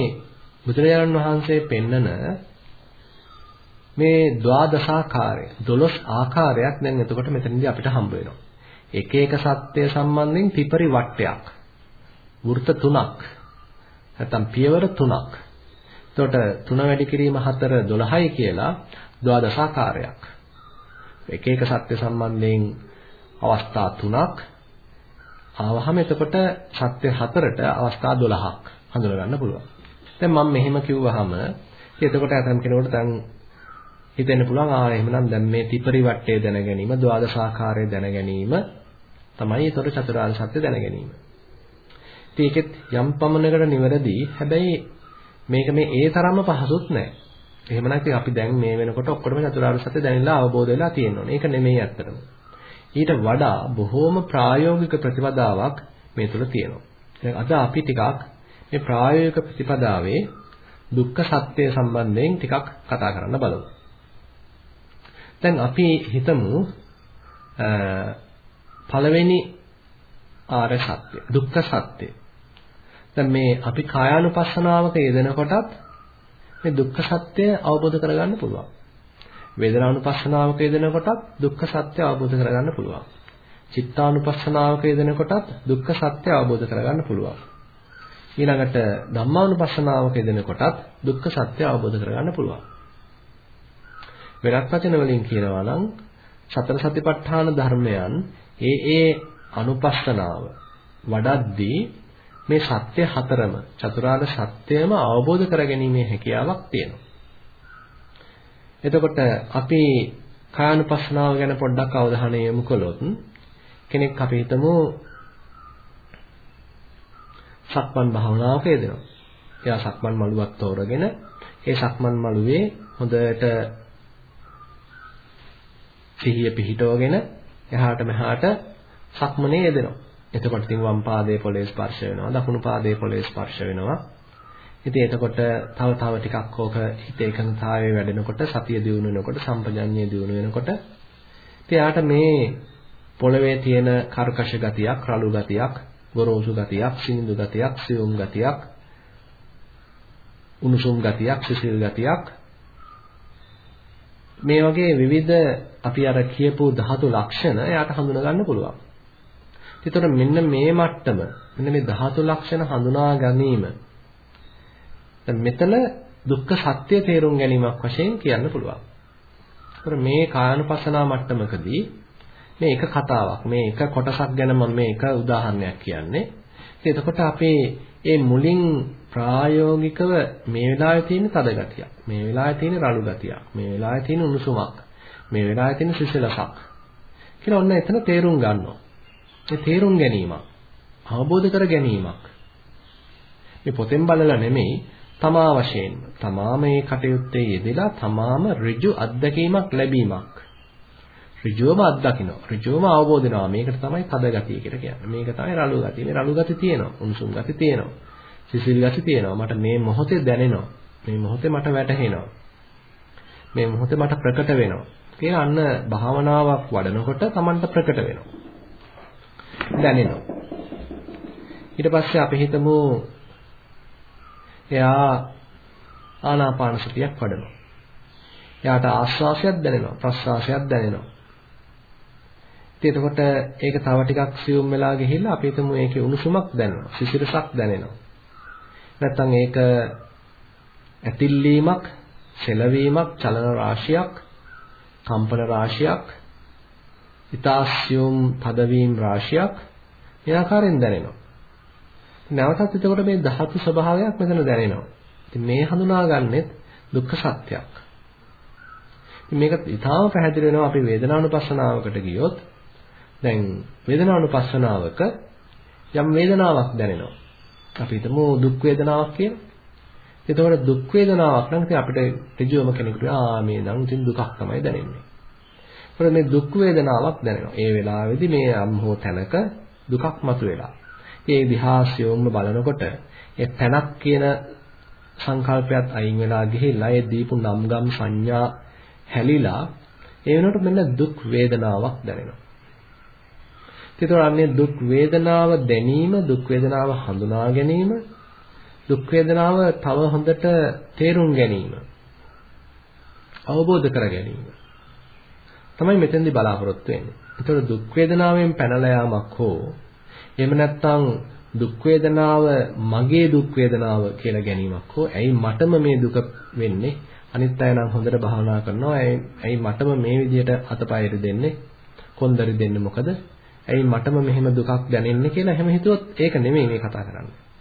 බුදුරජාණන් වහන්සේ පෙන්නන මේ ද්වාදශාකාරය 12 ආකාරයක් දැන් එතකොට මෙතනදී අපිට හම්බ වෙනවා. එක එක සත්‍ය සම්බන්ධයෙන් ත්‍රිපරි වට්ටයක්. වෘත තුනක්. නැත්නම් පියවර තුනක්. එතකොට තුන වැඩි කිරීම 4 12යි කියලා ද්වාදශාකාරයක්. එක එක සත්‍ය සම්බන්ධයෙන් අවස්ථා තුනක් ආවහම එතකොට සත්‍ය හතරට අවස්ථා 12ක්. හඳුනා ගන්න පුළුවන්. දැන් මම මෙහෙම කිව්වහම එතකොට අතම් කෙනෙකුට දැන් හිතෙන්න පුළුවන් ආ එහෙමනම් දැන් මේ ත්‍රිපරි වට්ටය දැන ගැනීම, ද්වාදශාකාරය දැන ගැනීම තමයි ඒතර චතුරාර්ය සත්‍ය දැන ගැනීම. ඉතින් ඒකෙත් යම් පමණකට නිවැරදි. හැබැයි මේක මේ ඒ තරම්ම පහසුත් නෑ. එහෙමනම් ඉතින් අපි දැන් මේ වෙනකොට ඔක්කොම චතුරාර්ය සත්‍ය දැනලා අවබෝධ වෙලා තියෙනවා. ඒක නෙමෙයි ඇත්තටම. ඊට වඩා බොහෝම ප්‍රායෝගික ප්‍රතිපදාවක් මේ තුල තියෙනවා. දැන් අද අපි ටිකක් මේ ප්‍රායෝගික ප්‍රතිපදාවේ දුක්ඛ සත්‍ය සම්බන්ධයෙන් ටිකක් කතා කරන්න බලමු. දැන් අපි හිතමු පළවෙනි ආර්ය සත්‍ය දුක්ඛ සත්‍ය. දැන් මේ අපි කායානුපස්සනාවක යෙදෙනකොටත් මේ දුක්ඛ සත්‍ය අවබෝධ කරගන්න පුළුවන්. වේදනානුපස්සනාවක යෙදෙනකොටත් දුක්ඛ සත්‍ය අවබෝධ කරගන්න පුළුවන්. චිත්තානුපස්සනාවක යෙදෙනකොටත් දුක්ඛ සත්‍ය අවබෝධ කරගන්න පුළුවන්. ඊළඟට ධම්මානුපස්සනාවක යෙදෙනකොටත් දුක්ඛ සත්‍ය අවබෝධ කරගන්න පුළුවන්. වෙනත් වචන වලින් කියනවා නම් සතර සතිපට්ඨාන ධර්මයන් ඒ ඒ අනුපස්සනාව වඩද්දී මේ සත්‍ය හතරම චතුරාර්ය සත්‍යයම අවබෝධ කරගැනීමේ හැකියාවක් තියෙනවා. එතකොට අපි කායानुපස්සනාව ගැන පොඩ්ඩක් අවධානය යොමු කළොත් කෙනෙක් අපි හිතමු සක්මන් භාවනාවක යෙදෙනවා. එයා සක්මන් මළුවක් තෝරගෙන ඒ සක්මන් මළුවේ හොඳට සිහිය පිහිටවගෙන එහාට මෙහාට සක්මනේ යෙදෙනවා. එතකොට ඉතින් වම් පාදයේ පොළවේ ස්පර්ශ වෙනවා, දකුණු පාදයේ පොළවේ ස්පර්ශ වෙනවා. ඉතින් එතකොට තව තව ටිකක් ඕක හිත එකඟතාවයේ වැඩෙනකොට සතිය දියුණු වෙනකොට සම්පජඤ්ඤය දියුණු වෙනකොට ඉතින් යාට මේ පොළවේ තියෙන කර්කශ ගතියක්, රළු ගතියක්, ගොරෝසු ගතියක්, සිනිඳු ගතියක්, සියුම් ගතියක්, උණුසුම් ගතියක්, සිසිල් ගතියක් මේ වගේ විවිධ අපි අර කියපු ධාතු ලක්ෂණ එයාට හඳුනා ගන්න පුළුවන්. ඒතර මෙන්න මේ මට්ටම මෙන්න මේ ධාතු ලක්ෂණ හඳුනා ගැනීම දැන් මෙතන දුක්ඛ සත්‍ය තේරුම් ගැනීමක් වශයෙන් කියන්න පුළුවන්. ඒතර මේ කායනුපසනාව මට්ටමකදී මේ එක කතාවක් මේ එක කොටසක් ගැන මම මේ එක උදාහරණයක් කියන්නේ. ඉතින් එතකොට අපේ මේ මුලින් ප්‍රායෝගිකව මේ වෙලාවේ තියෙන තද ගතියක්. මේ වෙලාවේ තියෙන රළු ගතියක්. මේ වෙලාවේ තියෙන උණුසුමක්. මේ වෙලාවේ තියෙන සිසිලසක්. කියලා ඔන්න එතන තේරුම් ගන්නවා. ඒ තේරුම් ගැනීමක්. අවබෝධ කර ගැනීමක්. මේ පොතෙන් බලලා නෙමෙයි තමා වශයෙන්ම තමා මේ කටයුත්තේ යෙදලා තමාම ඍජු අත්දැකීමක් ලැබීමක්. ඍජුවම අත්දකින්න. ඍජුවම අවබෝධ වෙනවා. මේකට තමයි තද ගතිය කියලා කියන්නේ. මේක තමයි රළු ගතිය. මේ රළු ගතිය තියෙනවා. උණුසුම් ගතිය තියෙනවා. සිසිල් ගතිය තියෙනවා. මට මේ මොහොතේ දැනෙනවා. මේ මොහොතේ මට වැටහෙනවා. මේ මොහොතේ මට ප්‍රකට වෙනවා. කියලා අන්න භාවනාවක් වඩනකොට Tamanට ප්‍රකට වෙනවා. දැනෙනවා. ඊට පස්සේ අපි හිතමු එයා ආනාපාන සතියක් වඩනවා. එයාට ආශ්වාසයක් දැනෙනවා ප්‍රශ්වාසයක් දැනෙනවා. ඉතින් එතකොට ඒක තව ටිකක් සියුම් වෙලා ගිහිල්ලා අපි හිතමු ඒකේ උණුසුමක් දැනෙනවා සිසිරසක් දැනෙනවා. නැත්තම් ඒක ඇතිල්ලීමක්, සෙලවීමක්, චලන රාශියක්, කම්පන රාශියක්, ඊතාස්යුම් පදවීම් රාශියක් මේ ආකාරයෙන් දැනෙනවා. නැවතත් එතකොට මේ ධාතු ස්වභාවයක් මෙතන දැනෙනවා. ඉතින් මේ හඳුනාගන්නෙත් දුක්ඛ සත්‍යයක්. මේක ඊටාම පැහැදිලි වෙනවා අපි වේදනානුපස්සනාවකට ගියොත් දැන් වේදනානුපස්සනාවක යම් වේදනාවක් දැනෙනවා. අපි හිතමු දුක් වේදනාවක් කියලා. එතකොට දුක් වේදනාවක් නම් ඉතින් අපිට ඍජුවම කෙනෙකුට ආ මේ නම් ඉතින් දුකක් තමයි දැනෙන්නේ. ඒකට මේ දුක් වේදනාවක් දැනෙනවා. ඒ වෙලාවේදී මේ යම් හෝ තැනක දුකක් මතුවෙලා. ඒ දිහාසියොම්ම බලනකොට ඒ තැනක් කියන සංකල්පයත් අයින් වෙලා ගිහිල්ලා ඒ දීපු නම්ගම් සංඥා හැලිලා ඒ වෙනකොට මෙන්න දුක් වේදනාවක් දැනෙනවා. ඒතකොට අන්නේ දුක් වේදනාව දැනීම දුක් වේදනාව හඳුනා ගැනීම දුක් වේදනාව තව හොඳට තේරුම් ගැනීම. අවබෝධ කර ගැනීම. තමයි මෙතෙන්දී බලාපොරොත්තු වෙන්නේ. ඒතකොට දුක් වේදනාවෙන් පැනලා යාමක් හෝ එහෙම නැත්නම් දුක් වේදනාව මගේ දුක් වේදනාව කියලා ගැනීමක් හෝ ඇයි මටම මේ දුක වෙන්නේ? අනිත් අය නම් හොඳට භාවනා කරනවා. ඇයි මටම මේ විදිහට අතපය දෙන්නේ? කොන්දරි දෙන්නේ මොකද? ඇයි මටම මෙහෙම දුකක් දැනෙන්නේ කියලා එහෙම හිතුවොත් ඒක නෙමෙයි මේ කතා කරන්නේ.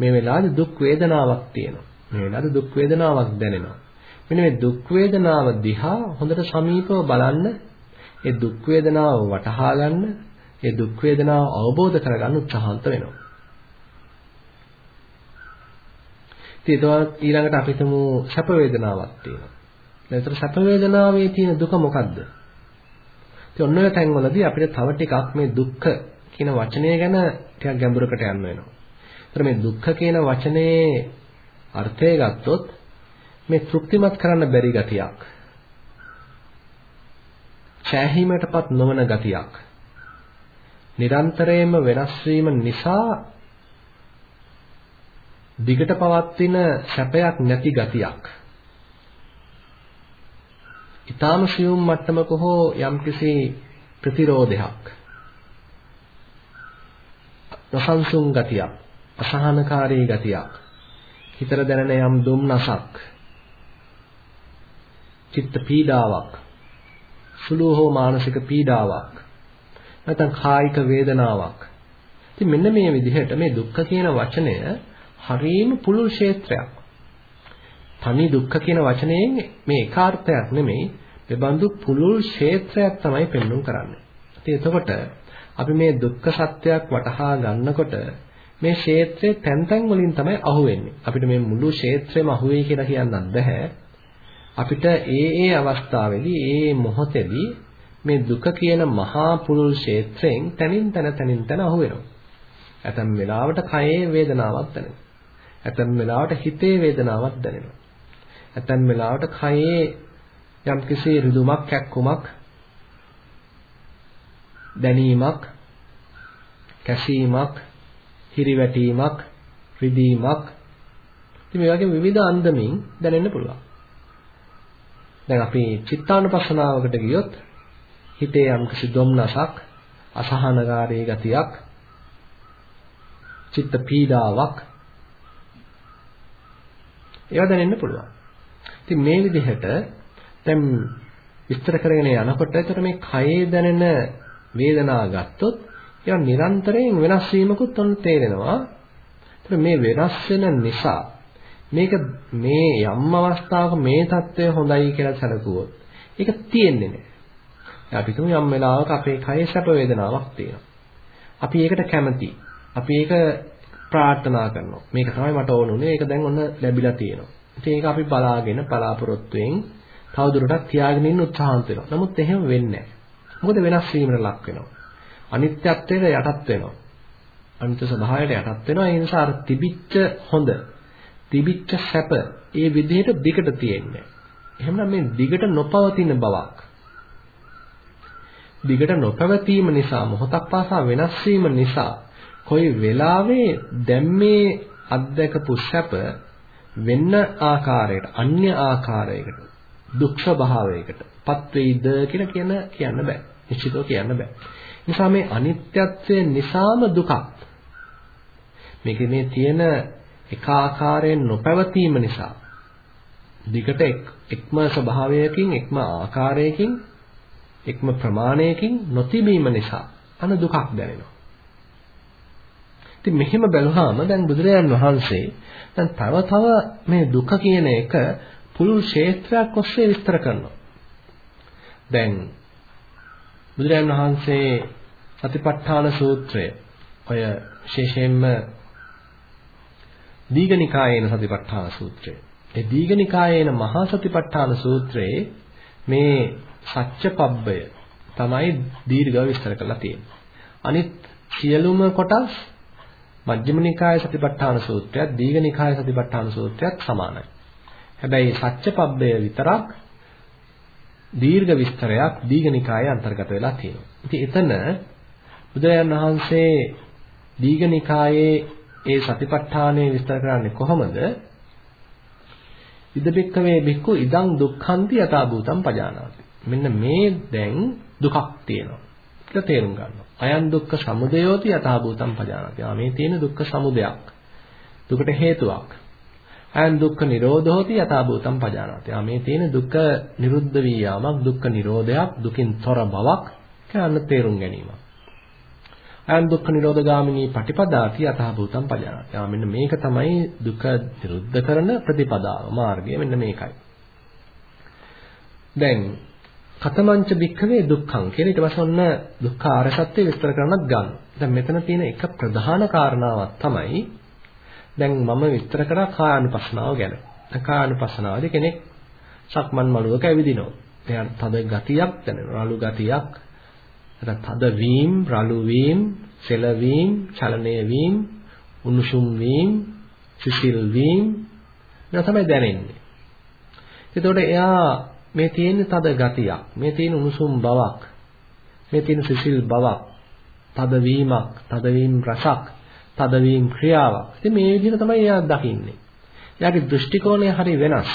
මේ වෙලාවේ දුක් වේදනාවක් තියෙනවා මේ වෙලාවේ දුක් වේදනාවක් දැනෙනවා මෙන්න මේ දුක් වේදනාව දිහා හොඳට සමීපව බලන්න ඒ දුක් වේදනාව වටහා ගන්න ඒ දුක් වේදනාව අවබෝධ කරගන්න උත්සාහන්ත වෙනවා. ඉතින් ඊළඟට අපි හිතමු සැප වේදනාවක් තියෙනවා. එතකොට සැප වේදනාවේ තියෙන දුක මොකද්ද? ඉතින් ඔන්න ඔය තැන්වලදී අපිට තව ටිකක් මේ දුක්ඛ කියන වචනය ගැන ටිකක් ගැඹුරකට යන්න වෙනවා. ඒතර මේ දුක්ඛ කියන වචනේ අර්ථය ගත්තොත් මේ තෘප්තිමත් කරන්න බැරි ගතියක්. සෑහීමටපත් නොවන ගතියක්. නිරන්තරයෙන්ම වෙනස් වීම නිසා දිගට පවත්වින සැපයක් නැති ගතියක්. ඊටාම සියුම් මට්ටමක හෝ යම්කිසි ප්‍රතිරෝධයක්. නොසන්සුන් ගතියක්, අසහනකාරී ගතියක්. හිතට දැනෙන යම් දුම්නසක්. චිත්ත පීඩාවක්. සුළු හෝ මානසික පීඩාවක්. නැත්නම් කායික වේදනාවක්. ඉතින් මෙන්න මේ විදිහට මේ දුක්ඛ කියන වචනය හරීම පුළුල් ක්ෂේත්‍රයක්. තනි දුක්ඛ කියන වචනයෙන් මේ එකාර්ථයක් නෙමෙයි, බෙබඳු පුළුල් ක්ෂේත්‍රයක් තමයි පෙන්වුම් කරන්නේ. ඉතින් එතකොට අපි මේ දුක්ඛ සත්‍යයක් වටහා ගන්නකොට මේ ක්ෂේත්‍රයේ තැන් තැන් වලින් තමයි අහුවෙන්නේ. අපිට මේ මුළු ක්ෂේත්‍රෙම අහුවේ කියලා කියන්නත් බෑ. අපිට ඒ ඒ අවස්ථාවේදී ඒ මොහොතේදී මේ දුක කියන මහා පුරුල් ක්ෂේත්‍රයෙන් තනින් තන තනින් තන අහුවෙනවා. ඇතම් වෙලාවට කයේ වේදනාවක් දැනෙනවා. ඇතම් වෙලාවට හිතේ වේදනාවක් දැනෙනවා. ඇතම් වෙලාවට කයේ යම්කිසි රිදුමක් කැක්කුමක් දැනීමක් කැසීමක් හිරිවැටීමක් රිදීමක් ඉතින් මේ වගේ විවිධ අන්දමින් දැනෙන්න පුළුවන්. දැන් අපි චිත්තානුපස්සනාවකට ගියොත් හිතේ යම්කිසි දුම්නසක් අසහනකාරී ගතියක් චිත්ත පීඩාවක් ඒවා දැනෙන්න පුළුවන්. ඉතින් මේ විදිහට දැන් විස්තර කරගෙන යනකොට ඒතර මේ කයේ දැනෙන වේදනා ගත්තොත් ඒවා නිරන්තරයෙන් වෙනස් වීමකුත් ඔන්න තේරෙනවා. ඒතර මේ වෙනස් වෙන නිසා මේක මේ යම් අවස්ථාවක මේ தত্ত্বය හොඳයි කියලා සැලකුවොත් ඒක තියෙන්නේ නැහැ. අපි තුමු යම් වෙලාවක අපේ කයේ සැප වේදනාවක් තියෙනවා. අපි ඒකට කැමති. අපි ඒක ප්‍රාර්ථනා කරනවා. මේක තමයි මට ඕන උනේ. ඒක දැන් ඔන්න ලැබිලා තියෙනවා. ඉතින් ඒක අපි බලාගෙන බලාපොරොත්තුෙන් තවදුරටත් තියාගෙන ඉන්න උත්සාහන්ත වෙනවා. නමුත් එහෙම වෙන්නේ නැහැ. මොකද වෙනස් වීමකට ලක් වෙනවා. අනිත්‍යත්වයට යටත් වෙනවා. අනිත්‍ය ස්වභාවයට යටත් වෙනවා. ඒ නිසා අර තිබිච්ච හොඳ, තිබිච්ච සැප ඒ විදිහට දිගට තියෙන්නේ. එහෙමනම් මේ දිගට නොපවතින බවක්. දිගට නොපැවතීම නිසා මොහොතක් පාසා වෙනස් වීම නිසා කොයි වෙලාවේ දැන් මේ අත්දකපු සැප වෙන්න ආකාරයකට අන්‍ය ආකාරයකට දුක් ස්වභාවයකට පත් වෙයිද කියලා කියන කියන්න බෑ. නිශ්චිතව කියන්න බෑ. නිසා මේ අනිත්‍යත්වය නිසාම දුකක්. මේකේ මේ තියෙන එක ආකාරයෙන් නොපැවතීම නිසා දිගට එක්ම ස්වභාවයකින් එක්ම ආකාරයකින් එක්ම ප්‍රමාණයකින් නොතිබීම නිසා අන දුකක් දැනෙනවා. ඉතින් මෙහෙම බැලුවාම දැන් බුදුරජාන් වහන්සේ දැන් තව තව මේ දුක කියන එක පුළුල් ක්ෂේත්‍රයක් ඔස්සේ විස්තර කරනවා. දැන් බුදුරජාන් වහන්සේ සතිපට්ඨාන සූත්‍රය ඔය විශේෂයෙන්ම දීඝනිකායේන සතිපට්ඨාන සූත්‍රය. ඒ දීඝනිකායේන මහා සතිපට්ඨාන සූත්‍රයේ මේ සත්‍යපබ්බය තමයි දීර්ඝව විස්තර කරලා තියෙන්නේ. අනිත් සියලුම කොටස් මජ්ක්‍ධිම නිකායේ සතිපට්ඨාන සූත්‍රයත් දීඝ නිකායේ සතිපට්ඨාන සූත්‍රයත් සමානයි. හැබැයි සත්‍යපබ්බය විතරක් දීර්ඝ විස්තරයක් දීඝ නිකායේ අන්තර්ගත වෙලා තියෙනවා. ඉතින් එතන බුදුරජාණන් වහන්සේ දීඝ නිකායේ ඒ සතිපට්ඨානය විස්තර කරන්නේ කොහොමද? ඉදබෙක්කමේ බික්කු ඉදං දුක්ඛන්ති යථා භූතං පජානාති. මෙන්න මේ දැන් දුකක් තියෙනවා. කියලා තේරුම් ගන්නවා. අයන් දුක්ඛ සමුදයෝති යථා භූතං පජානාති. ආ මේ තියෙන දුක්ඛ සමුදයක්. දුකට හේතුවක්. අයන් දුක්ඛ නිරෝධෝති යථා භූතං පජානාති. ආ මේ තියෙන දුක්ඛ නිරුද්ධ වී යාමක්, දුක්ඛ නිරෝධයක්, දුකින් තොර බවක් කියලා තේරුම් ගැනීමක්. අයන් දුක්ඛ නිරෝධගාමිනී පටිපදාති යථා භූතං පජානාති. ආ මෙන්න මේක තමයි දුක නිරුද්ධ කරන ප්‍රතිපදාව මාර්ගය මෙන්න මේකයි. දැන් කතමංච භික්ඛවේ දුක්ඛං කියලා ඊට පස්සේ ඔන්න දුක්ඛ ආර්ය සත්‍ය විස්තර කරනත් ගන්න. දැන් මෙතන තියෙන එක ප්‍රධාන කාරණාවක් තමයි දැන් මම විස්තර කරා කායानुපස්සනාව ගැන. කායानुපස්සනාවේදී කෙනෙක් සක්මන් මළුවක ඇවිදිනවා. එයාට තද ගතියක් දැනෙනවා. රළු ගතියක්. නැත්නම් තද වීම, රළු වීම, සෙල වීම, චලනය වීම, උණුසුම් වීම, සිසිල් වීම මේවා තමයි දැනෙන්නේ. එතකොට එයා මේ තියෙන තද ගතියක්, මේ තියෙන උණුසුම් බවක්, මේ තියෙන සිසිල් බවක්, තද වීමක්, තද වීම රසක්, තද වීම ක්‍රියාවක්. ඉතින් මේ විදිහට තමයි එයා දකින්නේ. එයාගේ දෘෂ්ටි කෝණය හරි වෙනස්.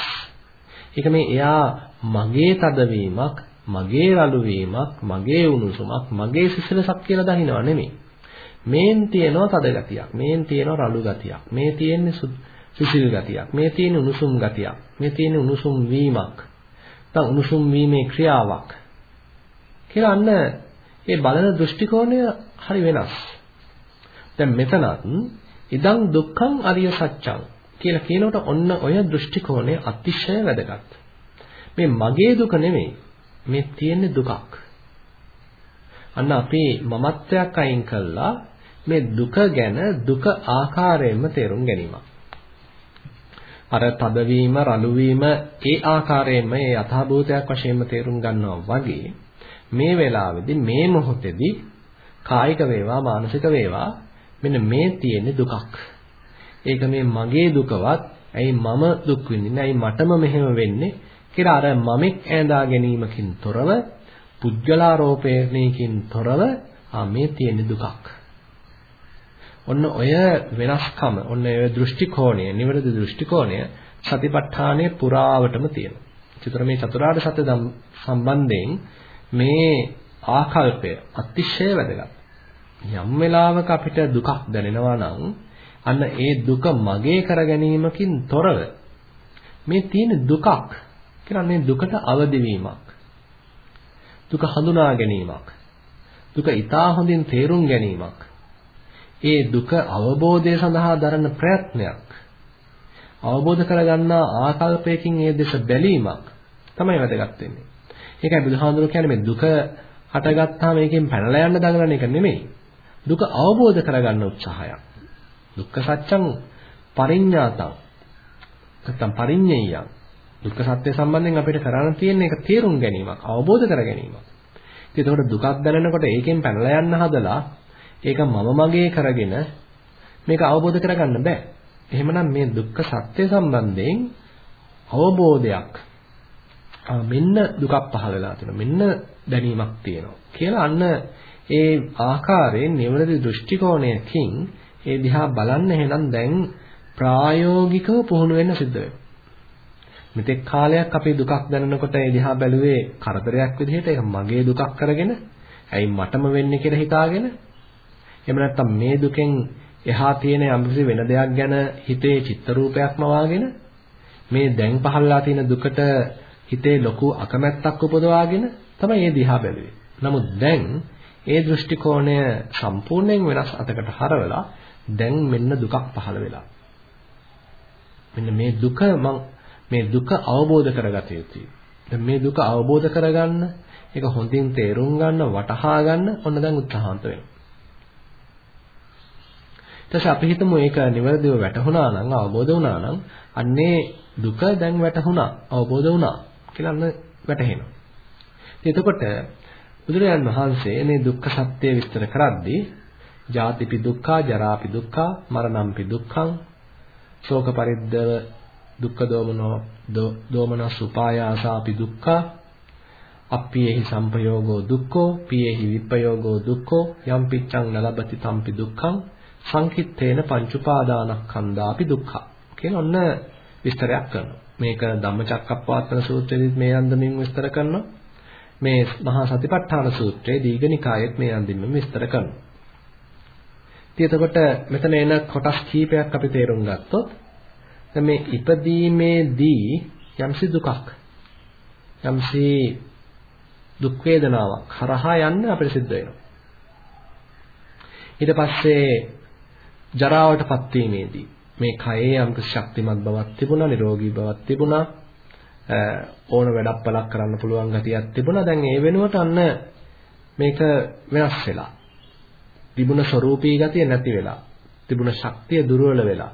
ඒක මේ එයා මගේ තදවීමක්, මගේ රළු වීමක්, මගේ උණුසුමක්, මගේ සිසිලසක් කියලා දකින්නව නෙමෙයි. මේන් තියෙනවා තද ගතියක්, මේන් තියෙනවා රළු ගතියක්, මේ තියෙන්නේ සිසිල් ගතියක්, මේ තියෙන උණුසුම් ගතියක්, මේ තියෙන උණුසුම් වීමක්. නැත්නම් උණුසුම් වීමේ ක්‍රියාවක් කියලා අන්න ඒ බලන දෘෂ්ටි කෝණය හරි වෙනස්. දැන් මෙතනත් ඉදං දුක්ඛං අරිය සත්‍යං කියලා කියනකොට ඔන්න ඔය දෘෂ්ටි කෝණය අතිශය වැදගත්. මේ මගේ දුක නෙමෙයි මේ තියෙන දුකක්. අන්න අපි මමත්වයක් අයින් කළා මේ දුක ගැන දුක ආකාරයෙන්ම තේරුම් ගැනීමක්. අර තදවීම, රළු වීම ඒ ආකාරයෙන්ම ඒ යථාභූතයක් වශයෙන්ම තේරුම් ගන්නවා වගේ මේ වෙලාවේදී මේ මොහොතේදී කායික වේවා මානසික වේවා මෙන්න මේ තියෙන දුකක්. ඒක මේ මගේ දුකවත් ඇයි මම දුක් විඳින්නේ? ඇයි මටම මෙහෙම වෙන්නේ? කියලා අර මමෙක් ඈඳා ගැනීමකින් තොරව පුද්ගලාරෝපණයකින් තොරව ආ මේ තියෙන දුකක්. ඔන්න ඔය වෙනස්කම, ඔන්න ඔය දෘෂ්ටි කෝණය, නිවැරදි දෘෂ්ටි කෝණය සතිපට්ඨානයේ පුරාවටම තියෙනවා. චතුර මේ චතුරාර්ය සත්‍ය සම්බන්ධයෙන් මේ ආකල්පය අතිශය වැදගත්. යම් වෙලාවක අපිට දුකක් දැනෙනවා නම් අන්න ඒ දුක මගේ කර ගැනීමකින් තොරව මේ තියෙන දුකක් කියලා මේ දුකට අවදි වීමක්. දුක හඳුනා ගැනීමක්. දුක ඊටා හොඳින් තේරුම් ගැනීමක්. ඒ දුක අවබෝධය සඳහා දරන ප්‍රයත්නයක්. අවබෝධ කරගන්නා ආකල්පයකින් ඒ දෙස බැලීමක් තමයි වැදගත් වෙන්නේ. ඒකයි බුදුහාඳුර කියන්නේ මේ දුක හටගත්තාම මේකෙන් පැනලා යන්න දඟලන එක නෙමෙයි. දුක අවබෝධ කරගන්න උත්සාහයක්. දුක්ඛ සත්‍යං පරිඤ්ඤාතං නැත්නම් පරිඤ්ඤයං දුක්ඛ සත්‍ය සම්බන්ධයෙන් අපිට කරන්න තියෙන එක තේරුම් ගැනීමක් අවබෝධ කර ගැනීමක්. ඉතින් ඒකට දුකක් දැනෙනකොට ඒකෙන් පැනලා යන්න හදලා ඒක මම මගේ කරගෙන මේක අවබෝධ කරගන්න බෑ. එහෙමනම් මේ දුක්ඛ සත්‍ය සම්බන්ධයෙන් අවබෝධයක් මෙන්න දුකක් පහළ වෙලා තියෙනවා. මෙන්න දැනීමක් තියෙනවා. කියලා අන්න ඒ ආකාරයෙන් නිවැරදි දෘෂ්ටි කෝණයකින් ඒ දිහා බලන්න එහෙනම් දැන් ප්‍රායෝගිකව පුහුණු වෙන්න සිද්ධ වෙනවා. මෙතෙක් කාලයක් අපි දුකක් දැනනකොට ඒ දිහා බැලුවේ කරදරයක් විදිහට ඒක මගේ දුකක් කරගෙන ඇයි මටම වෙන්නේ කියලා හිතාගෙන එහෙම නැත්නම් මේ දුකෙන් එහා තියෙන යම්කිසි වෙන දෙයක් ගැන හිතේ චිත්ත රූපයක්ම වාගෙන මේ දැන් පහළලා තියෙන දුකට හිතේ ලොකු අකමැත්තක් උපදවාගෙන තමයි මේ දිහා බැලුවේ. නමුත් දැන් ඒ දෘෂ්ටි කෝණය සම්පූර්ණයෙන් වෙනස් අතකට හරවලා දැන් මෙන්න දුකක් පහළ වෙලා. මෙන්න මේ දුක මං මේ දුක අවබෝධ කරගත යුතුයි. දැන් මේ දුක අවබෝධ කරගන්න, ඒක හොඳින් තේරුම් ගන්න, වටහා ගන්න ඔන්න දැන් උත්සාහන්ත වෙනවා. ඊට අපි හිතමු ඒක නිවැරදිව වැටහුණා නම් අවබෝධ වුණා නම් අන්නේ දුක දැන් වැටහුණා අවබෝධ වුණා කියලා අන්න වැටහෙනවා. එතකොට බුදුරජාන් වහන්සේ මේ දුක්ඛ සත්‍ය විස්තර කරද්දී ජාතිපි දුක්ඛා ජරාපි දුක්ඛා මරණම්පි දුක්ඛං ශෝක පරිද්දව දුක්ඛ දෝමනෝ දෝමනස් උපායාසාපි දුක්ඛා අප්පියේහි සම්පයෝගෝ දුක්ඛෝ පියේහි විප්පයෝගෝ දුක්ඛෝ යම් පිච්ඡං නලබති තම්පි දුක්ඛං සංකිට්ඨේන පංච උපාදානස්කන්ධාපි දුක්ඛ කියන ඔන්න විස්තරයක් කරනවා. මේක ධම්මචක්කප්පවත්තන සූත්‍රයේදීත් මේ අන්දමින් විස්තර කරනවා. මේ මහා සතිපට්ඨාන සූත්‍රයේ දීඝනිකායෙත් මේ අන්දමින් විස්තර කරනවා. ඉතින් එතකොට මෙතන එන කොටස් කීපයක් අපි තේරුම් ගත්තොත් දැන් මේ ඉපදීමේදී යම්සි දුකක් යම්සි දුක් වේදනාවක් හරහා යන්න අපිට සිද්ධ වෙනවා. ඊට පස්සේ ජරාවටපත් වීමේදී මේ කයේ යම් ශක්තිමත් බවක් තිබුණා නිරෝගී බවක් තිබුණා ඕන වැඩක් පලක් කරන්න පුළුවන් ගතියක් තිබුණා දැන් ඒ වෙනුවට අන්න මේක වෙනස් වෙලා තිබුණ ස්වરૂපී ගතිය නැති වෙලා තිබුණ ශක්තිය දුර්වල වෙලා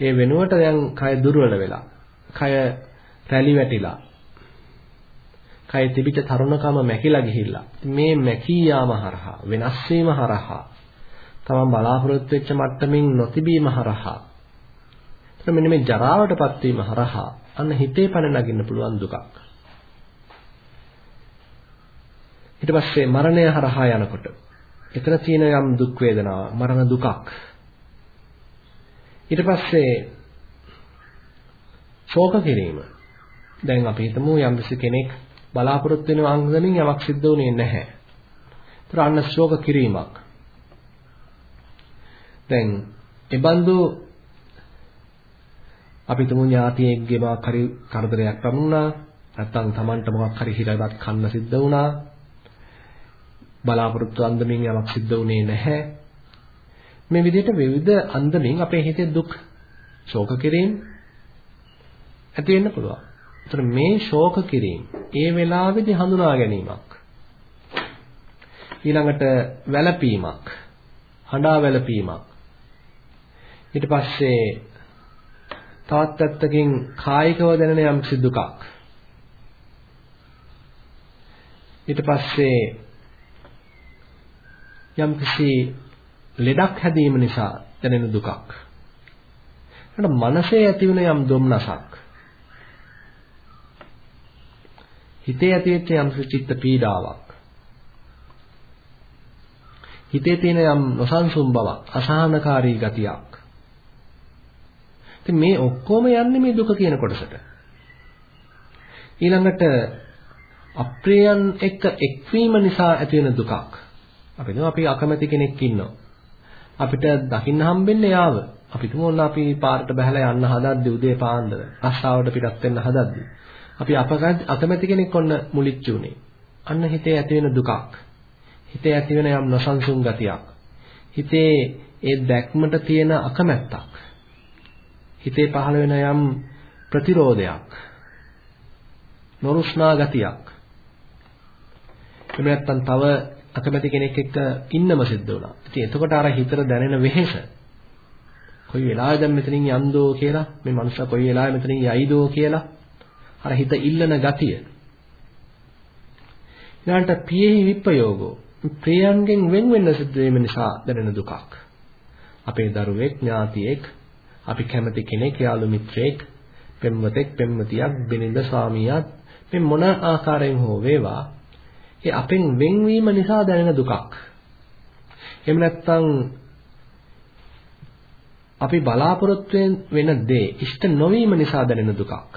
ඒ වෙනුවට දැන් කය දුර්වල වෙලා කය රැලි වැටිලා කය තිබිච්ච තරුණකම මැකිලා ගිහිල්ලා මේ මැකී යාම හරහා වෙනස් වීම හරහා තමන් බලාපොරොත්තු වෙච්ච මට්ටමින් නොතිබීම හරහා එතන මෙන්න මේ ජරාවටපත් වීම හරහා අන්න හිතේ පැන නගින්න පුළුවන් දුකක්. ඊට පස්සේ මරණය හරහා යනකොට එතන තියෙන යම් දුක් වේදනාවක් මරණ දුකක් ඊට පස්සේ ශෝක කිරීම. දැන් අපි හිතමු යම් කෙනෙක් බලාපොරොත්තු වෙන අංගමින් යමක් සිද්ධ වුණේ නැහැ. ඒතර අන්න ශෝක කිරීමක්. දැන් එබඳු අපි තුමු ඥාතියෙක්ගේ මොකක් හරි කරදරයක් වුණා නැත්නම් Tamanට මොකක් හරි හිරවත් කන්න සිද්ධ වුණා. බලාපොරොත්තු අන්දමින් යමක් සිද්ධ වුණේ නැහැ. මේ විදිහට විවිධ අන්දමින් අපේ හිතේ දුක් ශෝක කිරීම ඇති වෙන්න පුළුවන්. ඒතර මේ ශෝක කිරීම ඒ වෙලාවේදී හඳුනා ගැනීමක් ඊළඟට වැළපීමක් හඬා වැළපීමක්. ඊට පස්සේ තවත් පැත්තකින් කායිකව දැනෙන යම්කිසි දුකක්. ඊට පස්සේ යම්කිසි ලෙඩක් හැදීම නිසා දැනෙන දුකක්. ඊට මනසේ ඇතිවන යම් දුම්නසක්. හිතේ ඇතිවෙච්ච යම් චිත්ත පීඩාවක්. හිතේ තියෙන යම් නොසන්සුන් බවක්, අසහනකාරී ගතියක්. ඉතින් මේ ඔක්කොම යන්නේ මේ දුක කියන කොටසට. ඊළඟට අප්‍රියයන් එක්ක එක්වීම නිසා ඇතිවෙන දුකක්. අපි දන්නවා අපි අකමැති කෙනෙක් ඉන්නවා. අපිට දකින්න හම්බෙන්නේ යාව. අපි තුමෝන්න අපි පාරට බහලා යන්න හදද්දි උදේ පාන්දර රස්සාවට පිටත් වෙන්න හදද්දි අපි අකමැති කෙනෙක් ඔන්න මුලිච්චු උනේ. අන්න හිතේ ඇති වෙන දුකක්. හිතේ ඇති වෙන යම් නොසන්සුන් ගතියක්. හිතේ ඒ දැක්මට තියෙන අකමැත්තක්. හිතේ පහළ වෙන යම් ප්‍රතිරෝධයක්. නොරුස්නා ගතියක්. එහෙම නැත්නම් තව අකමැති කෙනෙක් එක්ක ඉන්නම සිද්ධ වුණා. ඉතින් එතකොට අර හිතට දැනෙන වෙහෙස කොයි වෙලාවෙද මෙතනින් යන්දෝ කියලා මේ මනුස්සයා කොයි වෙලාවෙ මෙතනින් යයිදෝ කියලා අර හිත ඉල්ලන ගතිය. ඊළඟට පියෙහි විප්පයෝගෝ ප්‍රියයන්ගෙන් වෙන් වෙන්න සිද්ධ වීම නිසා දැනෙන දුකක්. අපේ දරුවෙක් ඥාතියෙක් අපි කැමති කෙනෙක් යාළු මිත්‍රයෙක් පෙම්වතෙක් පෙම්වතියක් බිනිඳ ස්වාමියාත් මේ මොන ආකාරයෙන් හෝ වේවා ඒ අපෙන් වෙන්වීම නිසා දැනෙන දුකක්. එහෙම නැත්නම් අපි බලාපොරොත්තු වෙන දේ ඉෂ්ට නොවීම නිසා දැනෙන දුකක්.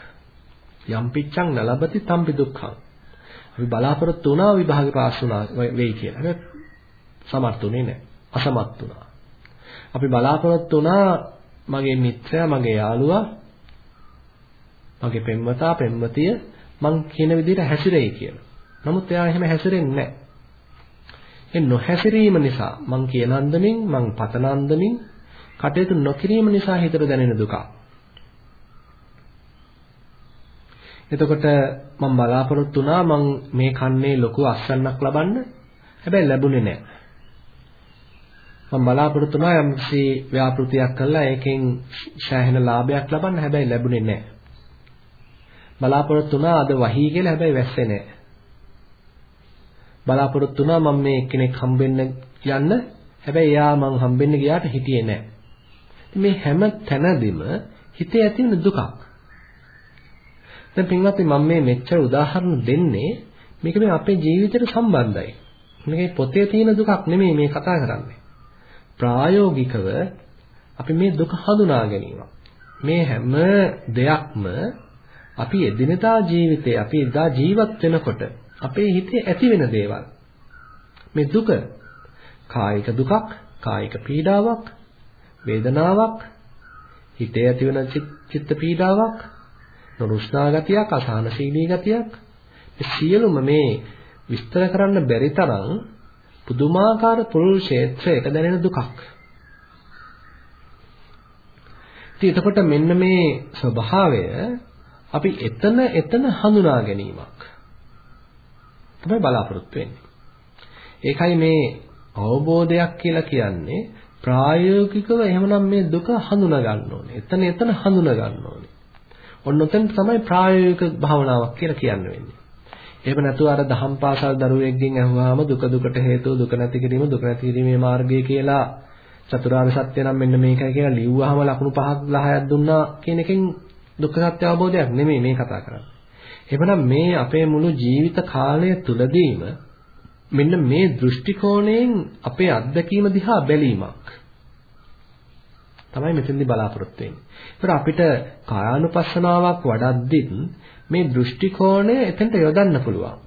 යම් පිච්ඡං නලබති තම්පි දුක්ඛං. අපි බලාපොරොත්තු වුණා විභාගෙ පාස් වුණා වෙයි කියලා. හැබැයි සමර්ථ උනේ නැහැ. අසමත් වුණා. අපි බලාපොරොත්තු වුණා මගේ මිත්‍රයා මගේ යාළුවා මගේ පෙම්වතා පෙම්වතිය මං කියන විදිහට හැසිරෙයි කියලා. නමුත් එයා එහෙම හැසිරෙන්නේ නැහැ. ඒ නොහැසිරීම නිසා මං කියන අන්දමින් මං පතන අන්දමින් කටයුතු නොකිරීම නිසා හිතට දැනෙන දුක. එතකොට මම බලාපොරොත්තු වුණා මං මේ කන්නේ ලොකු අස්වැන්නක් ලබන්න. හැබැයි ලැබුණේ නැහැ. මම බලාපොරොත්තු වුණා යම්කිසි ව්‍යාපෘතියක් කළා ඒකෙන් ශාහන ලාභයක් ලබන්න හැබැයි ලැබුණේ නැහැ. බලාපොරොත්තු වුණා අද වහී කියලා හැබැයි වැස්සේ නැහැ. බලාපොරොත්තු වුණා මම මේ කෙනෙක් හම්බෙන්න යන්න හැබැයි එයා මං හම්බෙන්න ගියාට හිටියේ නැහැ. මේ හැම තැනදීම හිතේ ඇති වෙන දුකක්. දැන් පින්වත්නි මම මේ මෙච්චර උදාහරණ දෙන්නේ මේක මේ අපේ ජීවිතයට සම්බන්ධයි. මේකේ පොතේ තියෙන දුකක් නෙමෙයි මේ කතා කරන්නේ. ප්‍රායෝගිකව අපි මේ දුක හඳුනා ගැනීම. මේ හැම දෙයක්ම අපි එදිනදා ජීවිතේ අපි එදා ජීවත් වෙනකොට අපේ හිතේ ඇති වෙන දේවල්. මේ දුක කායික දුකක්, කායික පීඩාවක්, වේදනාවක්, හිතේ ඇතිවන චිත්ත පීඩාවක්, නුරුස්නා ගතියක්, අසහනශීලී ගතියක්. මේ සියලුම මේ විස්තර කරන්න බැරි තරම් පුදුමාකාර පුරුල් ක්ෂේත්‍රයක දැනෙන දුකක්. ඉතින් එතකොට මෙන්න මේ ස්වභාවය අපි එතන එතන හඳුනා ගැනීමක්. තමයි බලාපොරොත්තු වෙන්නේ. ඒකයි මේ අවබෝධයක් කියලා කියන්නේ ප්‍රායෝගිකව එහෙමනම් මේ දුක හඳුනා ගන්න ඕනේ. එතන එතන හඳුනා ගන්න ඕනේ. ඔන්න ඔතෙන් තමයි ප්‍රායෝගික භාවනාවක් කියලා කියන්න වෙන්නේ. එහෙම නැතුව අර දහම් පාසල් දරුවෙක්ගෙන් අහුවාම දුක දුකට හේතුව දුක නැති කිරීම දුක නැති කිරීමේ මාර්ගය කියලා චතුරාර්ය සත්‍ය නම් මෙන්න මේකයි කියලා ලිව්වහම ලකුණු පහක් 10ක් දුන්නා කියන එකෙන් දුක්ඛ සත්‍ය අවබෝධයක් නෙමෙයි මේ කතා කරන්නේ. එhmenan මේ අපේ මුළු ජීවිත කාලය තුලදීම මෙන්න මේ දෘෂ්ටි කෝණයෙන් අපේ අත්දැකීම දිහා බැලීමක් තමයි මෙතෙන්දී බලාපොරොත්තු වෙන්නේ. ඒතර අපිට කායානුපස්සනාවක් වඩද්දිත් මේ දෘෂ්ටි කෝණය එතෙන්ට යොදන්න පුළුවන්.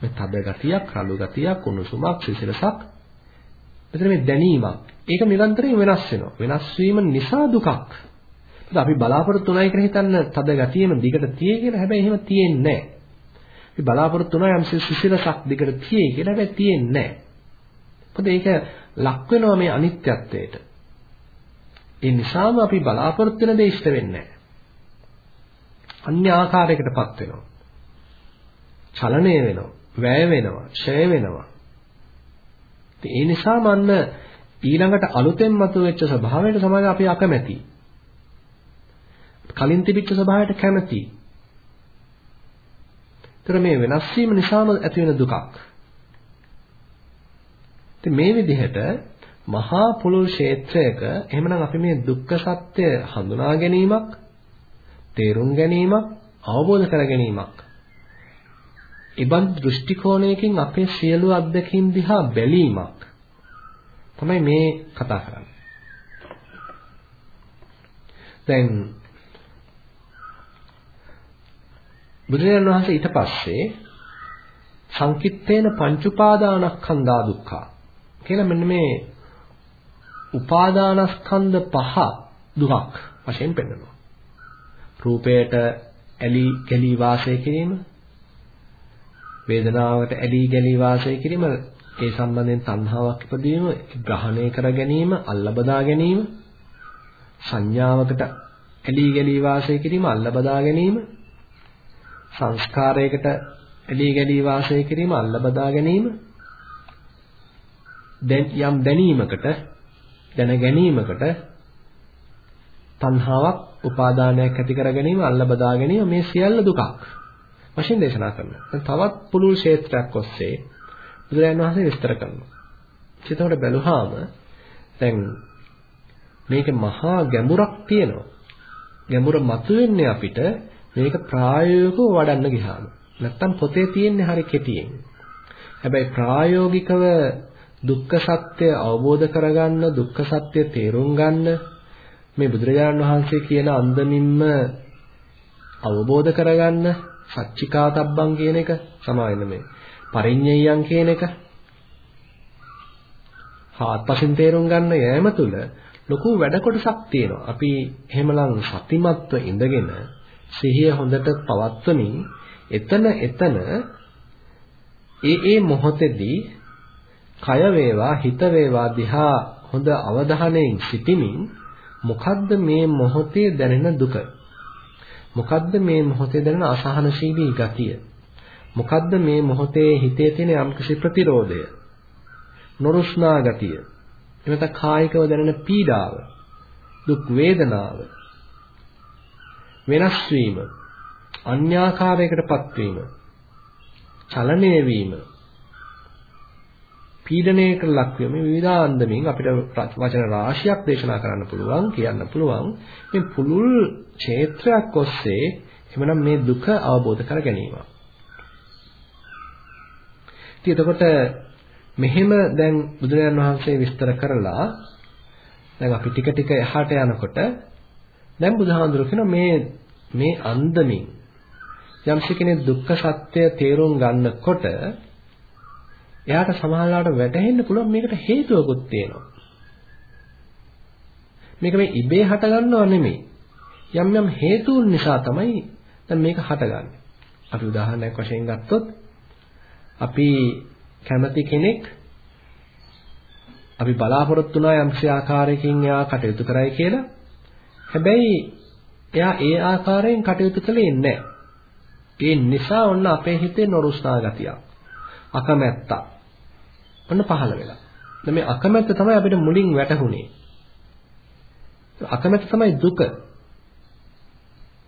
මේ තද ගතියක්, රළු ගතියක්, උණුසුමක්, සිසිලසක්. මෙතන මේ දැනීමක්. ඒක නිරන්තරයෙන් වෙනස් වෙනවා. වෙනස් වීම නිසා දුකක්. අපි බලාපොරොත්තු නැයි කියලා හිතන්න තද ගතියෙම දිගට තියේ කියලා හැබැයි එහෙම තියෙන්නේ නැහැ. අපි බලාපොරොත්තු නැයි යම් සිසිලසක් දිගට තියේ කියලා හැබැයි තියෙන්නේ නැහැ. මොකද ඒක ලක් වෙනවා මේ අනිත්‍යත්වයට. ඒ නිසාම අපි බලාපොරොත්තු වෙන දේ ඉෂ්ට වෙන්නේ නැහැ. අන්‍ය ආකාරයකටපත් වෙනවා. චලනය වෙනවා, වැය වෙනවා, ඡය වෙනවා. ඒ නිසාම අන්න ඊළඟට අලුතෙන් මතුවෙච්ච ස්වභාවයට සමාජ අපි අකමැති. කලින් තිබිච්ච ස්වභාවයට කැමති. ඒතර මේ වෙනස් වීම නිසාම ඇති වෙන දුකක්. ඉතින් මේ විදිහට මහා පුළුල් ක්ෂේත්‍රයක එහෙමනම් අපි මේ දුක්ඛ සත්‍ය හඳුනා ගැනීමක්, තේරුම් ගැනීමක්, අවබෝධ කර ගැනීමක්. ඉබන් දෘෂ්ටි කෝණයකින් අපේ සියලු අත්දැකීම් දිහා බැලීමක් තමයි මේ කතා කරන්නේ. දැන් බුදුරජාණන් වහන්සේ ඊට පස්සේ සංකිට්ඨේන පංච උපාදානස්කන්ධා දුක්ඛ කියලා මෙන්න මේ උපාදානස්කන්ධ පහ දුකක් වශයෙන් පෙන්නනවා. රූපයට ඇලී ගැලී වාසය කිරීම වේදනාවට ඇලී ගැලී වාසය කිරීම ඒ සම්බන්ධයෙන් තණ්හාවක් ඉපදීම ග්‍රහණය කර ගැනීම අල්ලබදා ගැනීම සංඥාවකට ඇලී ගැලී වාසය කිරීම අල්ලබදා ගැනීම සංස්කාරයකට ඇලී ගැලී වාසය කිරීම අල්ලබදා ගැනීම යම් දැනීමකට දැන ගැනීමකට තණ්හාවක් උපාදානයක් ඇති කර ගැනීම අල්ලබදා ගැනීම මේ සියල්ල දුකක් වශයෙන් දේශනා කරනවා. තවත් පුළුල් ක්ෂේත්‍රයක් ඔස්සේ බුදුරජාණන් වහන්සේ විස්තර කරනවා. ඒකතකොට බැලුවාම දැන් මේක මහා ගැඹුරක් තියෙනවා. ගැඹුර මතුවෙන්නේ අපිට මේක ප්‍රායෝගිකව වඩන්න ගියාම. නැත්තම් පොතේ තියෙන්නේ හරි කෙටියෙන්. හැබැයි ප්‍රායෝගිකව දුක්ඛ සත්‍ය අවබෝධ කරගන්න, දුක්ඛ සත්‍ය තේරුම් ගන්න මේ බුදුරජාණන් වහන්සේ කියන අන්දමින්ම අවබෝධ කරගන්න සච්චිකාතබ්බං කියන එක සමාවෙන්න මේ පරිඤ්ඤයයන් කියන එක හාත්පසින් තේරුම් ගන්න යෑම තුළ ලොකු වැඩ කොටසක් තියෙනවා. අපි එහෙමනම් සතිමත්ව ඉඳගෙන සිහිය හොඳට පවත්වමින් එතන එතන ඒ ඒ මොහොතේදී කය වේවා හිත වේවා දිහා හොඳ අවධානයෙන් සිටිමින් මොකද්ද මේ මොහොතේ දැනෙන දුක? මොකද්ද මේ මොහොතේ දැනෙන අසහනශීලී ගතිය? මොකද්ද මේ මොහොතේ හිතේ තියෙන යම්කිසි ප්‍රතිරෝධය? නොරුස්නා ගතිය? එනත කායිකව දැනෙන පීඩාව දුක් වේදනාව වෙනස් වීම අන්‍යාකාරයකටපත් වීම චලනය වීම පීඩණයකට ලක්වීම මේ විවිධාන්දමින් අපිට වචන රාශියක් දේශනා කරන්න පුළුවන් කියන්න පුළුවන් මේ පුළුල් ක්ෂේත්‍රයක් ඔස්සේ එමනම් මේ දුක අවබෝධ කර ගැනීම. ඉතින් එතකොට මෙහෙම දැන් බුදුරජාණන් වහන්සේ විස්තර කරලා දැන් අපි ටික ටික එහාට යනකොට දැන් බුදුහාඳුරු කියන මේ මේ අන්දමින් යම්සි කෙනෙක් දුක්ඛ සත්‍ය තේරුම් ගන්නකොට එයාට සමහරවිට වැටහෙන්න පුළුවන් මේකට හේතුවකුත් තියෙනවා. මේක මේ ඉබේ හටගන්නව නෙමෙයි. යම් යම් හේතුන් නිසා තමයි දැන් මේක හටගන්නේ. අපි උදාහරණයක් වශයෙන් ගත්තොත් අපි කැමති කෙනෙක් අපි බලාපොරොත්තු වුණා යම්කිසි ආකාරයකින් එයා කටයුතු කරයි කියලා. හැබැයි එයා ඒ ආකාරයෙන් කටයුතු කළේ නැහැ. ඒ නිසා ඔන්න අපේ හිතේ නොරුස්නා ගතියක්. අකමැත්තක්. ඔන්න පහළ වෙලා. දැන් මේ අකමැත්ත තමයි අපිට මුලින් වැටහුනේ. අකමැත්ත තමයි දුක.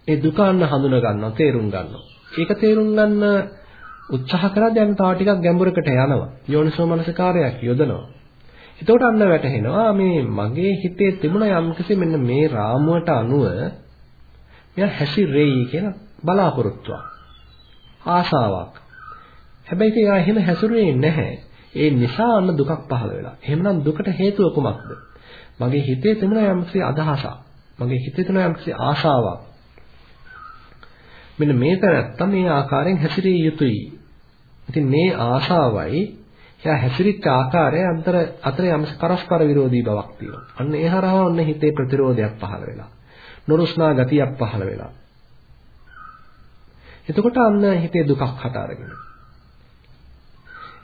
ඒ දුක අන්න හඳුන ගන්නවා, තේරුම් ගන්නවා. ඒක තේරුම් ගන්න උත්සාහ කරද්දී අන්න තව ටිකක් ගැඹුරකට යනවා. යෝනිසෝ මනසකාරයක් යොදනවා. එතකොට අන්න වැටහෙනවා මේ මගේ හිතේ තිබුණ යම්කිසි මෙන්න මේ රාමුවට අනුව මෙයා හැසිරෙයි කියන බලාපොරොත්තුවක්. ආසාවක්. හැබැයි ඒක එයා එහෙම හැසිරුවේ නැහැ. ඒ නිසා අන්න දුකක් පහළ වෙලා. එහෙමනම් දුකට හේතුව කුමක්ද? මගේ හිතේ තිබුණ යම්කිසි අදහසක්. මගේ හිතේ තිබුණ යම්කිසි ආශාවක්. මෙන්න මේක නැත්තම් මේ ආකාරයෙන් හැසිරිය යුතුයි. ඉතින් මේ ආශාවයි එයා හැසිරිච්ච ආකාරය අතර අතර යම්ස පරස්පර විරෝධී බවක් තියෙනවා. අන්න ඒ හරහා ඔන්න හිතේ ප්‍රතිරෝධයක් පහළ වෙලා. නොරුස්නා ගතියක් පහළ වෙලා. එතකොට අන්න හිතේ දුකක් හට අරගෙන.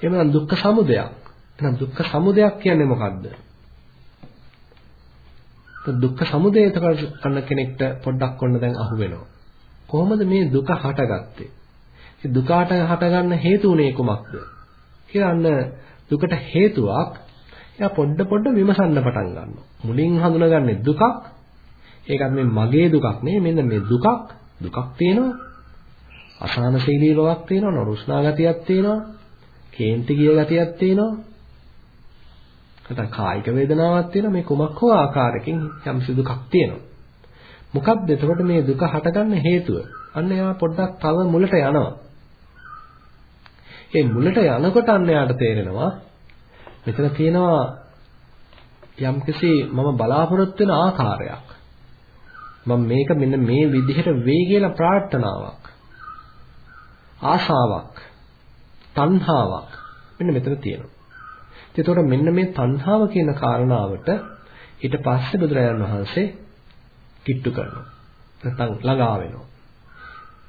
එහෙනම් දුක්ඛ සමුදයක්. එහෙනම් දුක්ඛ සමුදයක් කියන්නේ මොකක්ද? දුක්ඛ සමුදය එතකොට අන්න කෙනෙක්ට පොඩ්ඩක් ඔන්න දැන් අහු වෙනවා. කොහොමද මේ දුක හටගත්තේ? මේ දුකට හටගන්න හේතු උනේ කුමක්ද? කියලා අන්න දුකට හේතුවක් එයා පොඩ පොඩ විමසන්න පටන් ගන්නවා. මුලින් හඳුනගන්නේ දුකක්. ඒකත් මේ මගේ දුකක් නෙවෙයි මෙන්න මේ දුකක්. දුකක් තියෙනවා. අසහනශීලී බවක් තියෙනවා, නොරුස්නා ගතියක් තියෙනවා, කේන්ති ගිය ගතියක් තියෙනවා. නැත්නම් කායික වේදනාවක් තියෙනවා මේ කුමක් හෝ ආකාරයකින් යම්සි දුකක් තියෙනවා. මොකක්ද එතකොට මේ දුක හටගන්න හේතුව? අන්න එයා පොඩ්ඩක් තව මුලට යනවා. ඒ මුලට යනකොට අන්න එයාට තේරෙනවා මෙතන තියෙනවා යම්කිසි මම බලාපොරොත්තු වෙන ආකාරයක්. මම මේක මෙන්න මේ විදිහට වෙයි කියලා ප්‍රාර්ථනාවක්. ආශාවක්. තණ්හාවක්. මෙන්න මෙතන තියෙනවා. එතකොට මෙන්න මේ තණ්හාව කියන කාරණාවට ඊට පස්සේ බුදුරජාණන් වහන්සේ කිට්ටු කරනවා. නැත්නම් ළඟා වෙනවා.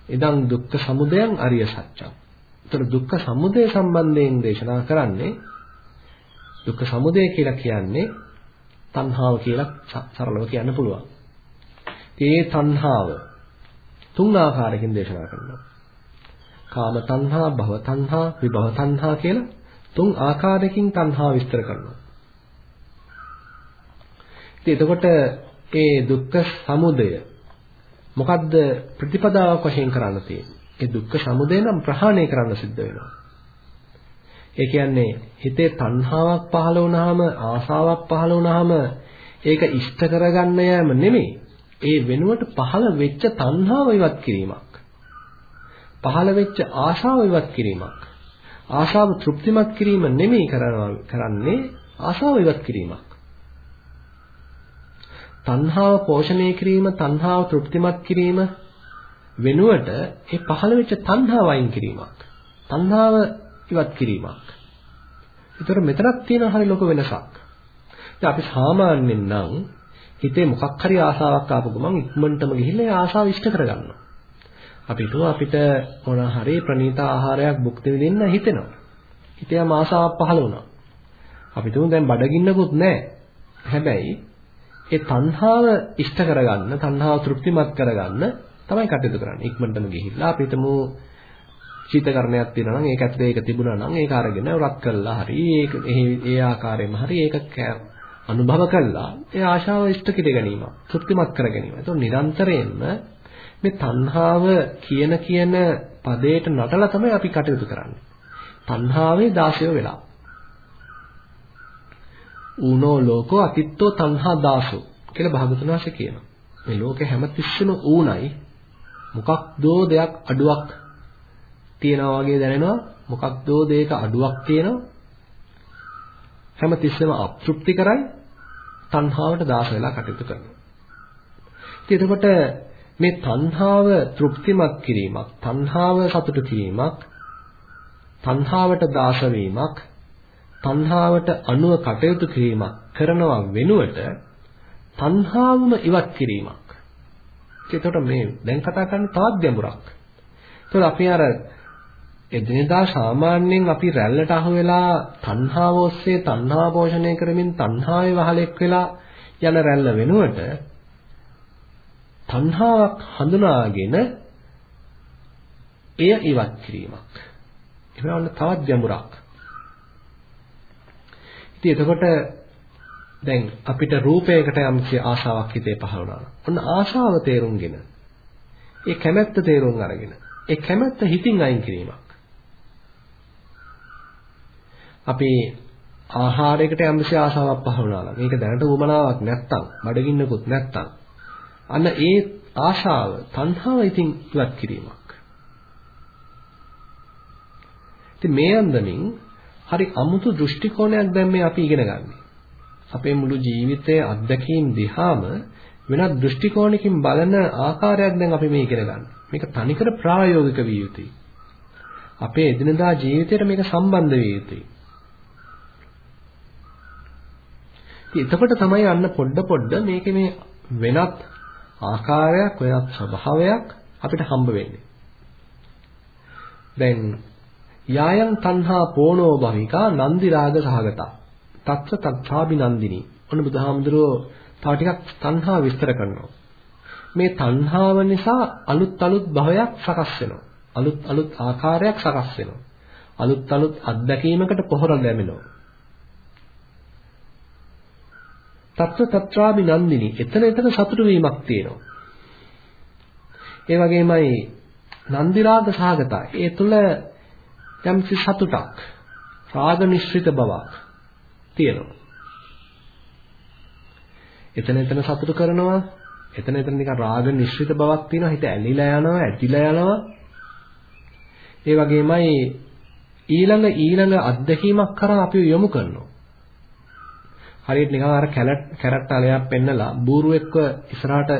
ඉදං දුක්ඛ සමුදයං අරිය සත්‍යං. එතකොට දුක්ඛ සමුදය සම්බන්ධයෙන් දේශනා කරන්නේ දුක්ඛ සමුදය කියලා කියන්නේ තණ්හාව කියලා සරලව කියන්න පුළුවන්. ඒ තණ්හාව තුන් ආකාරයකින් දේශනා කරනවා. කාම තණ්හා, භව තණ්හා, විභව තණ්හා කියලා තුන් ආකාරයකින් තණ්හා විස්තර කරනවා. ඉතින් එතකොට ඒ දුක්ඛ සමුදය මොකද්ද ප්‍රතිපදාවක් වශයෙන් කරන්න තියෙන්නේ? ඒ දුක්ඛ සමුදය නම් ප්‍රහාණය කරන්න සිද්ධ වෙනවා. ඒ කියන්නේ හිතේ තණ්හාවක් පහළ වුණාම ආසාවක් පහළ වුණාම ඒක ඉෂ්ට කරගන්න යෑම නෙමෙයි. ඒ වෙනුවට පහළ වෙච්ච තණ්හාව ඉවත් කිරීමක්. පහළ වෙච්ච ආශාව ඉවත් කිරීමක්. ආශාව තෘප්තිමත් කිරීම නෙමෙයි කරන්නේ ආශාව ඉවත් කිරීමක්. තණ්හාව පෝෂණය කිරීම, තණ්හාව තෘප්තිමත් කිරීම වෙනුවට ඒ පහළ වෙච්ච තණ්හාව අයින් කිරීමක්. තණ්හාව ඉවත් කිරීමක්. ඒතර මෙතනක් තියෙන හරිය ලොකු වෙනසක්. ඉතින් අපි සාමාන්‍යයෙන් නම් හිතේ මොකක් හරි ආසාවක් ආපු ගමන් ඉක්මනටම ගිහිල්ලා ඒ ආසාව ඉෂ්ට කරගන්නවා. අපි හිතුවා අපිට මොන හරි ප්‍රණීත ආහාරයක් භුක්ති විඳින්න හිතෙනවා. හිතේම ආසාවක් පහළ වුණා. අපි තුන් දැන් බඩගින්නකුත් නැහැ. හැබැයි ඒ තණ්හාව ඉෂ්ට කරගන්න, තණ්හාව තෘප්තිමත් කරගන්න තමයි කටයුතු කරන්නේ. ඉක්මනටම ගිහිල්ලා අපි හිතමු ශීතකරණයක් තියෙනවා නම් ඒක ඇතුලේ ඒක තිබුණා නම් ඒක අරගෙන රත් කළා හරි ඒක ඒ ආකාරයෙන්ම හරි ඒක අනුභව කළා ඒ ආශාව ඉෂ්ට කිර ගැනීම තෘප්තිමත් කර ගැනීම. ඒක නිරන්තරයෙන්ම මේ තණ්හාව කියන කියන පදයට නටලා තමයි අපි කටයුතු කරන්නේ. තණ්හාවේ දාසය වෙලා. ඌනෝ ලෝකෝ අතිත්තෝ තණ්හා දාසෝ කියලා භාගතුන් වහන්සේ කියනවා. මේ ලෝකේ හැමතිස්සෙම ඌණයි මොකක්දෝ දෙයක් අඩුවක් තියනවා වගේ දැනෙනවා මොකක්දෝ දෙයක අඩුවක් තියෙනවා හැමතිස්සෙම අප්‍තෘප්ති කරයි තණ්හාවට දාස වෙලා කටයුතු කරනවා. ඉතින් එතකොට මේ තණ්හාව තෘප්තිමත් කිරීමක්, තණ්හාව සතුට කිරීමක්, තණ්හාවට දාස වීමක්, තණ්හාවට අනුව කටයුතු කිරීමක් කරනවා වෙනුවට තණ්හාවම ඉවත් කිරීමක්. ඒකට මේ දැන් කතා කරන්නේ තවත් ගැඹුරක්. ඒතකොට අපි අර එදිනෙදා සාමාන්‍යයෙන් අපි රැල්ලට අහු වෙලා තණ්හාව ඔස්සේ තණ්හා පෝෂණය කරමින් තණ්හාවේ වහලෙක් වෙලා යන රැල්ල වෙනුවට තණ්හාවක් හඳුනාගෙන එය ඉවත් කිරීමක්. එහෙනම් තවත් ගැඹුරක්. ඉතින් එතකොට දැන් අපිට රූපයකට යම්කිසි ආශාවක් හිතේ පහළ වුණා. ඔන්න ආශාව තේරුම්ගෙන ඒ කැමැත්ත තේරුම් අරගෙන ඒ කැමැත්ත හිතින් අයින් කිරීමක්. අපි ආහාරයකට යම්කිසි ආශාවක් පහළ වුණා නම් ඒක දැනට උමනාවක් නැත්තම් බඩගින්නකුත් නැත්තම් අන්න ඒ ආශාව තණ්හාව ඉතින් ඉවත් කිරීමක්. ඉතින් මේ අන්දමින් හරි අමුතු දෘෂ්ටි කෝණයක් දැන් මේ අපි ඉගෙන ගන්නේ. අපේ මුළු ජීවිතයේ අත්දැකීම් දිහාම වෙනත් දෘෂ්ටි කෝණකින් බලන ආකාරයක් දැන් අපි මේ ඉගෙන ගන්න. මේක තනිකර ප්‍රායෝගික විය යුතුයි. අපේ එදිනදා ජීවිතයට මේක සම්බන්ධ විය යුතුයි. ඉතින් එතකොට තමයි අන්න පොඩ පොඩ මේකේ මේ වෙනත් ආකාරයක් වෙනත් ස්වභාවයක් අපිට හම්බ වෙන්නේ. දැන් යායන් තණ්හා පෝනෝ භවිකා නන්දි රාග සහගතා. තත්ස තත්ථාබිනන්දිනී. ඔන්න බුදුහාමුදුරුවෝ තව ටිකක් තණ්හා විස්තර කරනවා. මේ තණ්හාව නිසා අලුත් අලුත් භවයක් සකස් වෙනවා. අලුත් අලුත් ආකාරයක් සකස් වෙනවා. අලුත් අලුත් අත්දැකීමකට පොහොර ලැබෙනවා. తත්‍ර తත්‍රාමි නන්දිනි. එතන එතන සතුටු වීමක් තියෙනවා. ඒ වගේමයි නන්දි රාග සාගතයි. ඒ තුල යම්කිසි සතුටක්, රාග නිශ්චිත බවක් තියෙනවා. එතන එතන සතුටු කරනවා. එතන එතන නිකන් රාග නිශ්චිත බවක් තියෙනවා. හිත ඇලිලා යනවා, ඇතිලා යනවා. ඒ වගේමයි ඊළඟ ඊළඟ අත්දැකීමක් කරා අපි යොමු කරනවා. හරියට නිකන් අර කැරට් කැරට් අලයක් පෙන්නලා බූරුවෙක්ව ඉස්සරහට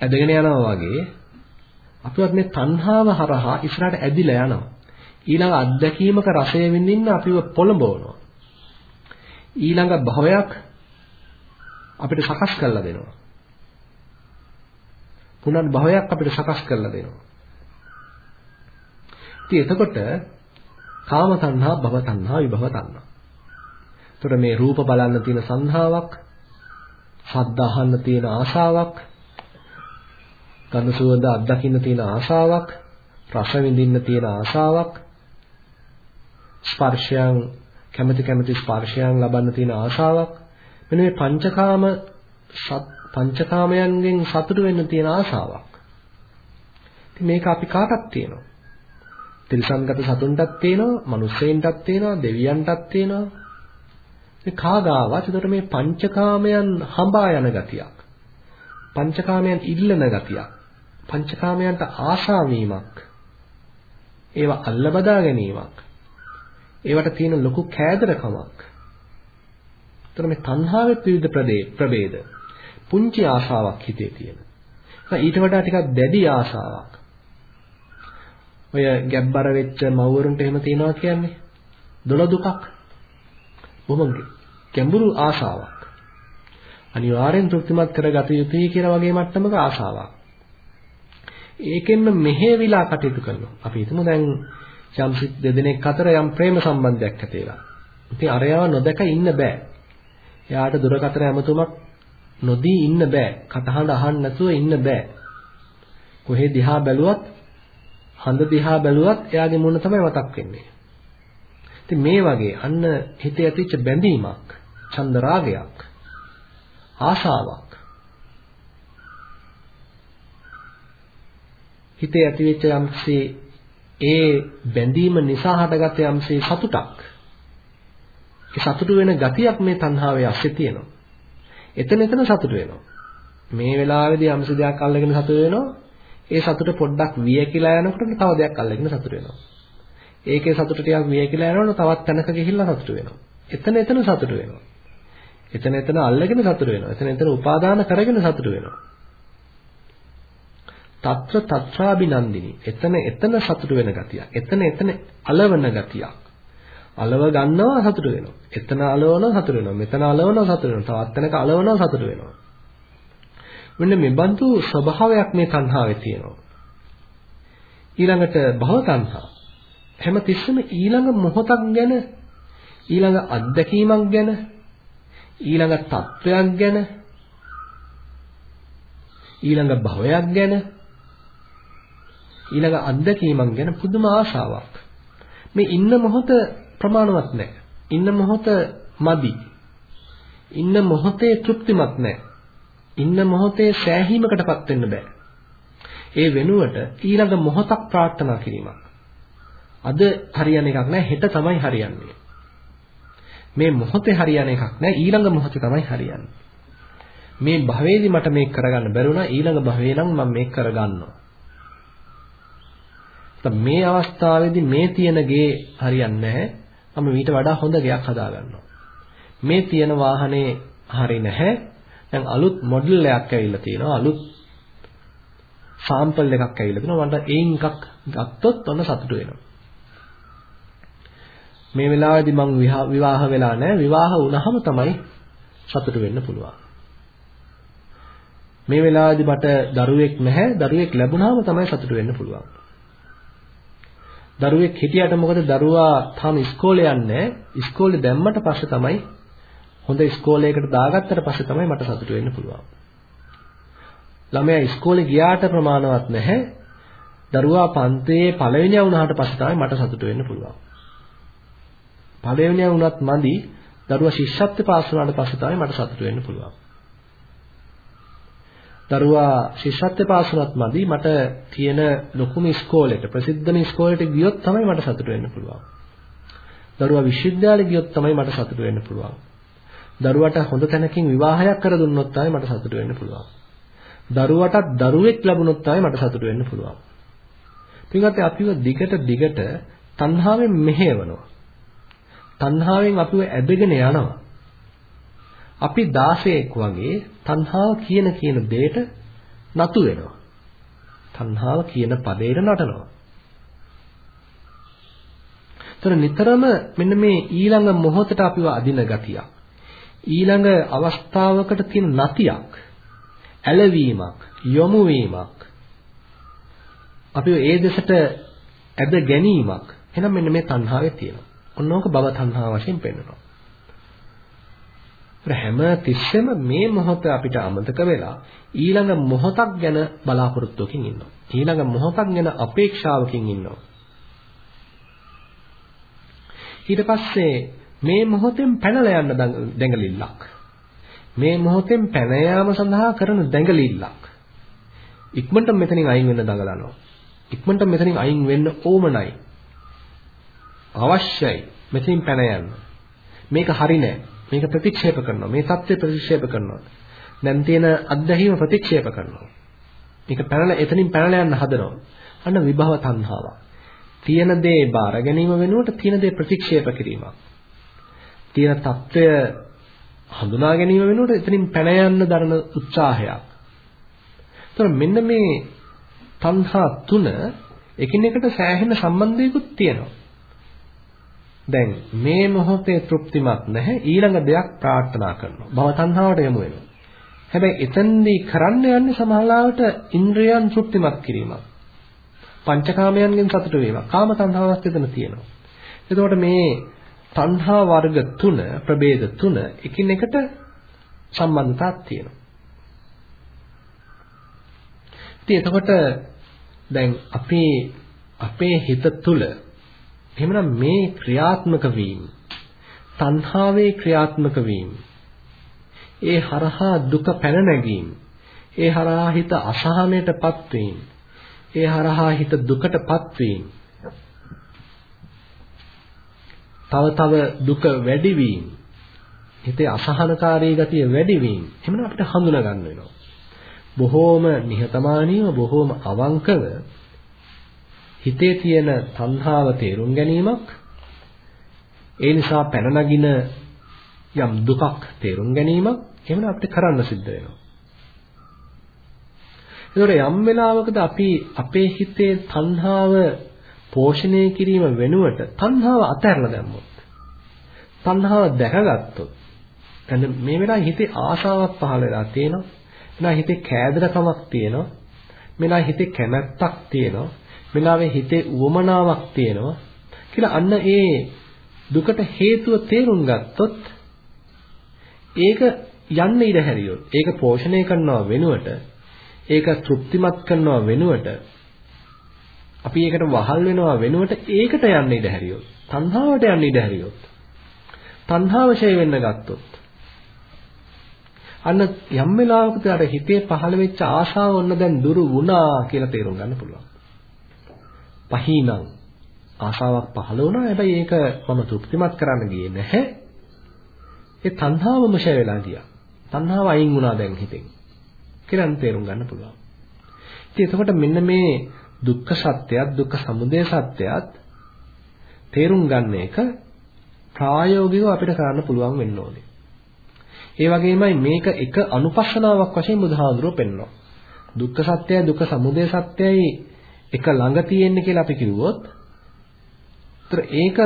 ඇදගෙන යනවා වගේ අපිවත් මේ තණ්හාව හරහා ඉස්සරහට ඇදිලා යනවා. ඊළඟ අත්දැකීමක රසය විඳින්න අපිව පොළඹවනවා. ඊළඟ භවයක් අපිට සකස් කරලා දෙනවා. පුනර් භවයක් අපිට සකස් කරලා දෙනවා. ඉතින් එතකොට කාම තණ්හා, භව තණ්හා, විභව තණ්හා. එතකොට මේ රූප බලන්න තියෙන සංහාවක්, ශබ්ද අහන්න තියෙන ආශාවක්, ගඳ සුවඳ අත්දකින්න තියෙන ආශාවක්, රස විඳින්න තියෙන ආශාවක්, ස්පර්ශයන් කැමැති කැමැති ස්පර්ශයන් ලබන්න තියෙන ආශාවක් මෙන්න මේ පංචකාම පංචකාමයන්ගෙන් සතුට වෙන්න තියෙන ආශාවක්. ඉතින් මේක අපි කාටත් තියෙනවා. තිරිසන්ගත සතුන්ටත් තියෙනවා, මිනිස්සෙන්ටත් තියෙනවා, දෙවියන්ටත් තියෙනවා. මේ කාගාවත් එතකොට මේ පංචකාමයන් හඹා යන ගතියක්. පංචකාමයන් ඉල්ලන ගතියක්. පංචකාමයන්ට ආශා වීමක්. ඒවා අල්ල බදා ගැනීමක්. ඒවට තියෙන ලොකු කෑදරකමක්. එතන මේ තණ්හාවේ විවිධ ප්‍රභේද. පුංචි ආශාවක් හිතේ තියෙන. ඊට වඩා ටිකක් දැඩි ආශාවක්. ඔය ගැබ්බර වෙච්ච මව්වරුන්ට එහෙම තියනවා කියන්නේ දොළ දුකක්. බොහොම ගැඹුරු ආශාවක්. අනිවාර්යෙන් තෘප්තිමත් කරගත යුතුයි කියලා වගේ මට්ටමක ආශාවක්. ඒකෙන්ම මෙහෙවිලා කටයුතු කරනවා. අපි හිතමු දැන් යම් දෙදෙනෙක් අතර යම් ප්‍රේම සම්බන්ධයක් ඇති වෙලා. ඉතින් අරයාව නොදක ඉන්න බෑ. එයාට දුරකථන ඇමතුමක් නොදී ඉන්න බෑ. කටහඬ අහන්න නැතුව ඉන්න බෑ. කොහේ දිහා බැලුවත් හඳ දිහා බැලුවත් එයාගේ මුණ තමයි මතක් වෙන්නේ. ඉතින් මේ වගේ අන්න හිතේ ඇතිච්ච බැඳීමක්, චන්ද රාගයක්, ආශාවක් හිතේ ඇතිවෙච්ච යම්සේ ඒ බැඳීම නිසා හටගත් යම්සේ සතුටක්. ඒ සතුටු වෙන ගතියක් මේ තණ්හාවේ ඇස්සේ තියෙනවා. එතන එතන සතුට වෙනවා. මේ වෙලාවේදී යම්සි දෙයක් අල්ලගෙන සතුට වෙනවා. ඒ සතුට පොඩ්ඩක් වියකිලා යනකොට තව දෙයක් අල්ලගෙන සතුට වෙනවා. ඒකේ සතුට ටිකක් වියකිලා යනකොට තවත් තැනක ගිහිල්ලා සතුට වෙනවා. එතන එතන සතුට වෙනවා. එතන එතන අල්ලගෙන සතුට වෙනවා. එතන එතන උපාදාන කරගෙන සතුට වෙනවා. తත්‍ර తත්‍රාබිනන්දිනි. එතන එතන සතුට වෙන ගතියක්. එතන එතන అలවන ගතියක්. అలව ගන්නවා සතුට වෙනවා. එතන అలවනවා සතුට වෙනවා. මෙතන అలවනවා සතුට වෙනවා. තවත් තැනක అలවනවා සතුට වෙනවා. මෙන්න මේ බඳු ස්වභාවයක් මේ තණ්හාවේ තියෙනවා. ඊළඟට භව තණ්හා. හැම තිස්සෙම ඊළඟ මොහොතක් ගැන ඊළඟ අත්දැකීමක් ගැන ඊළඟ තත්වයක් ගැන ඊළඟ භවයක් ගැන ඊළඟ අත්දැකීමක් ගැන පුදුම ආශාවක්. මේ ඉන්න මොහොත ප්‍රමාණවත් නැහැ. ඉන්න මොහොත මදි. ඉන්න මොහොතේ තෘප්තිමත් නැහැ. ඉන්න මොහොතේ සෑහීමකටපත් වෙන්න බෑ. ඒ වෙනුවට ඊළඟ මොහොතක් ප්‍රාර්ථනා කිරීමක්. අද හරියන එකක් නෑ හෙට තමයි හරියන්නේ. මේ මොහොතේ හරියන එකක් නෑ ඊළඟ මොහොතේ තමයි හරියන්නේ. මේ භවයේදී මට මේක කරගන්න බැරුණා ඊළඟ භවයේ නම් මම මේක කරගන්නවා. මේ අවස්ථාවේදී මේ තියෙන ගේ හරියන්නේ නැහැ. මම ඊට වඩා හොඳ ගයක් හදාගන්නවා. මේ තියෙන වාහනේ හරි නැහැ. දැන් අලුත් මොඩල් එකක් ඇවිල්ලා තියෙනවා. අලුත් සාම්පල් එකක් ඇවිල්ලා තියෙනවා. මට ඒන් එකක් ගත්තොත් ඔන්න සතුටු වෙනවා. මේ වෙලාවේදී මම විවාහ වෙලා නැහැ. විවාහ වුණාම තමයි සතුටු වෙන්න පුළුවන්. මේ වෙලාවේදී මට දරුවෙක් නැහැ. දරුවෙක් ලැබුණාම තමයි සතුටු වෙන්න පුළුවන්. දරුවෙක් හිටියට මොකද දරුවා තාම ඉස්කෝලේ යන්නේ ඉස්කෝලේ දැම්මට පස්සේ තමයි හොඳ ඉස්කෝලේකට දාගත්තට පස්සේ තමයි මට සතුටු වෙන්න පුළුවන්. ළමයා ඉස්කෝලේ ගියාට ප්‍රමාණවත් නැහැ. දරුවා පන්තියේ පළවෙනියා වුණාට පස්සේ තමයි මට සතුටු වෙන්න පුළුවන්. පළවෙනියා වුණත් මදි දරුවා ශිෂ්‍යත්ව පාස් වුණාට පස්සේ තමයි මට සතුටු වෙන්න පුළුවන්. දරුවා ශිෂ්‍යත්ව පාස් වුණත් මදි මට තියෙන ලොකුම ඉස්කෝලේට ප්‍රසිද්ධම ඉස්කෝලේට ගියොත් තමයි මට සතුටු වෙන්න පුළුවන්. දරුවා විශ්වවිද්‍යාලෙ ගියොත් තමයි මට සතුටු වෙන්න පුළුවන්. දරුවට හොඳ තැනකින් විවාහයක් කර දුන්නොත් තමයි මට සතුටු වෙන්න පුළුවන්. දරුවටත් දරුවෙක් ලැබුණොත් තමයි මට සතුටු වෙන්න පුළුවන්. පින්වත් අපිව දිගට දිගට තණ්හාවෙන් මෙහෙවනවා. තණ්හාවෙන් අපිව ඇදගෙන යනවා. අපි 16ක් වගේ තණ්හාව කියන කියන දෙයට නතු වෙනවා. තණ්හාව කියන පදේට නටනවා. ତර නිතරම මෙන්න මේ ඊළඟ මොහොතට අපිව අදින ගතියක්. ඊළඟ අවස්ථාවකට තියෙන නතියක්. ඇලවීමක්, යොමු වීමක්. අපිව ඒ දෙසට ඇද ගැනීමක්. එහෙනම් මෙන්න මේ තණ්හාවේ තියෙනවා. ඔන්නෝක භව තණ්හා වශයෙන් පෙන්වනවා. හැම තිස්සෙම මේ මොහොත අපිට අමතක වෙලා ඊළඟ මොහොතක් ගැන බලාපොරොත්තුවකින් ඉන්නවා. ඊළඟ මොහොතක් ගැන අපේක්ෂාවකින් ඉන්නවා. ඊට පස්සේ මේ මොහොතෙන් පැනලා යන්න දැඟලිල්ලක්. මේ මොහොතෙන් පැන යාම සඳහා කරන දැඟලිල්ලක්. ඉක්මනට මෙතනින් අයින් වෙන්න දඟලනවා. ඉක්මනට මෙතනින් අයින් වෙන්න ඕමනයි. අවශ්‍යයි. මෙතනින් පැන යන්න. මේක හරි නෑ. මේක ප්‍රතික්ෂේප කරනවා. මේ தත්ත්වය ප්‍රතික්ෂේප කරනවා. දැන් තියෙන අත්දැකීම ප්‍රතික්ෂේප කරනවා. මේක පැනලා එතනින් පැනලා යන්න හදනවා. අන්න විභව තණ්හාව. තියෙන දේ බාර ගැනීම වෙනුවට තියෙන දේ ප්‍රතික්ෂේප කිරීමක්. තියෙන தත්ත්වය හඳුනා ගැනීම වෙනුවට එතනින් පැන යන්න දරන උත්සාහයක්. ඒතර මෙන්න මේ තණ්හා තුන එකිනෙකට සෑහෙන සම්බන්ධයකුත් තියෙනවා. දැන් මේ මොහොතේ තෘප්තිමත් නැහැ ඊළඟ දෙයක් ප්‍රාර්ථනා කරනවා. භව තණ්හාවට යමු වෙනවා. හැබැයි එතෙන්දී කරන්න යන්නේ සමහරවිට ඉන්ද්‍රයන් තෘප්තිමත් කිරීමක්. පංචකාමයන්ගෙන් සතුට වීමක්. කාම තණ්හාවක් එතන තියෙනවා. එතකොට මේ තණ්හා වර්ග තුන ප්‍රභේද තුන එකිනෙකට සම්බන්ධතාවක් තියෙනවා. ඉතින් එතකොට දැන් අපේ අපේ හිත තුළ එහෙමනම් මේ ක්‍රියාත්මක වීම තණ්හාවේ ක්‍රියාත්මක වීම ඒ හරහා දුක පැන නැගීම ඒ හරහා හිත අසහනයටපත් වීම ඒ හරහා හිත දුකටපත් වීම තව තව දුක වැඩි වීම හිතේ අසහනකාරී ගතිය වැඩි වීම එහෙනම් අපිට හඳුනා ගන්න වෙනවා. බොහෝම නිහතමානීව බොහෝම අවංකව හිතේ තියෙන තණ්හාව තේරුම් ගැනීමක් ඒ නිසා පැන නගින යම් දුකක් තේරුම් ගැනීමක් එහෙම අපිට කරන්න සිද්ධ වෙනවා. ඒතකොට යම් වෙලාවකද අපි අපේ හිතේ තණ්හාව පෝෂණය කිරීම වෙනුවට තණ්හාව අතහැරලා දැම්මොත් තණ්හාව දැකගත්තොත් එතන මේ වෙලාවේ හිතේ ආශාවක් පහළ වෙලා තියෙනවා. එනවා හිතේ කෑදරකමක් තියෙනවා. මෙලා හිතේ කැමැත්තක් තියෙනවා. වෙලාවේ හිතේ උවමනාවක් තියෙනවා කියලා අන්න ඒ දුකට හේතුව තේරුම් ගත්තොත් ඒක යන්න ඉඩ හැරියොත් ඒක පෝෂණය කරනවා වෙනුවට ඒක තෘප්තිමත් කරනවා වෙනුවට අපි ඒකට වහල් වෙනවා වෙනුවට ඒකට යන්න ඉඩ හැරියොත් තණ්හාවට යන්න ඉඩ හැරියොත් තණ්හාව ෂේ වෙන්න ගත්තොත් අන්න යම් වෙලාවකදී අර හිතේ පහළ වෙච්ච ආශාව ඔන්න දැන් දුරු වුණා කියලා තේරුම් ගන්න පුළුවන්. පහීනම් ආශාවක් පහළ වුණා. හැබැයි ඒක මම තෘප්තිමත් කරන්න ගියේ නැහැ. ඒ තණ්හාවම ෂය වෙලා ගියා. තණ්හාව අයින් වුණා දැන් හිතෙන්. කියලා තේරුම් ගන්න පුළුවන්. ඉතින් එතකොට මෙන්න මේ දුක්ඛ සත්‍යයත් දුක්ඛ සමුදය සත්‍යයත් තේරුම් ගන්න එක ප්‍රායෝගිකව අපිට කරන්න පුළුවන් වෙන්න ඕනේ. ඒ වගේමයි මේක එක අනුපස්සනාවක් වශයෙන් බුදුහාඳුරෝ පෙන්වනවා. දුක්ඛ සත්‍යය දුක්ඛ සමුදය සත්‍යයි එක ළඟ තියෙන්නේ කියලා අපි කිව්වොත් ඒතර ඒක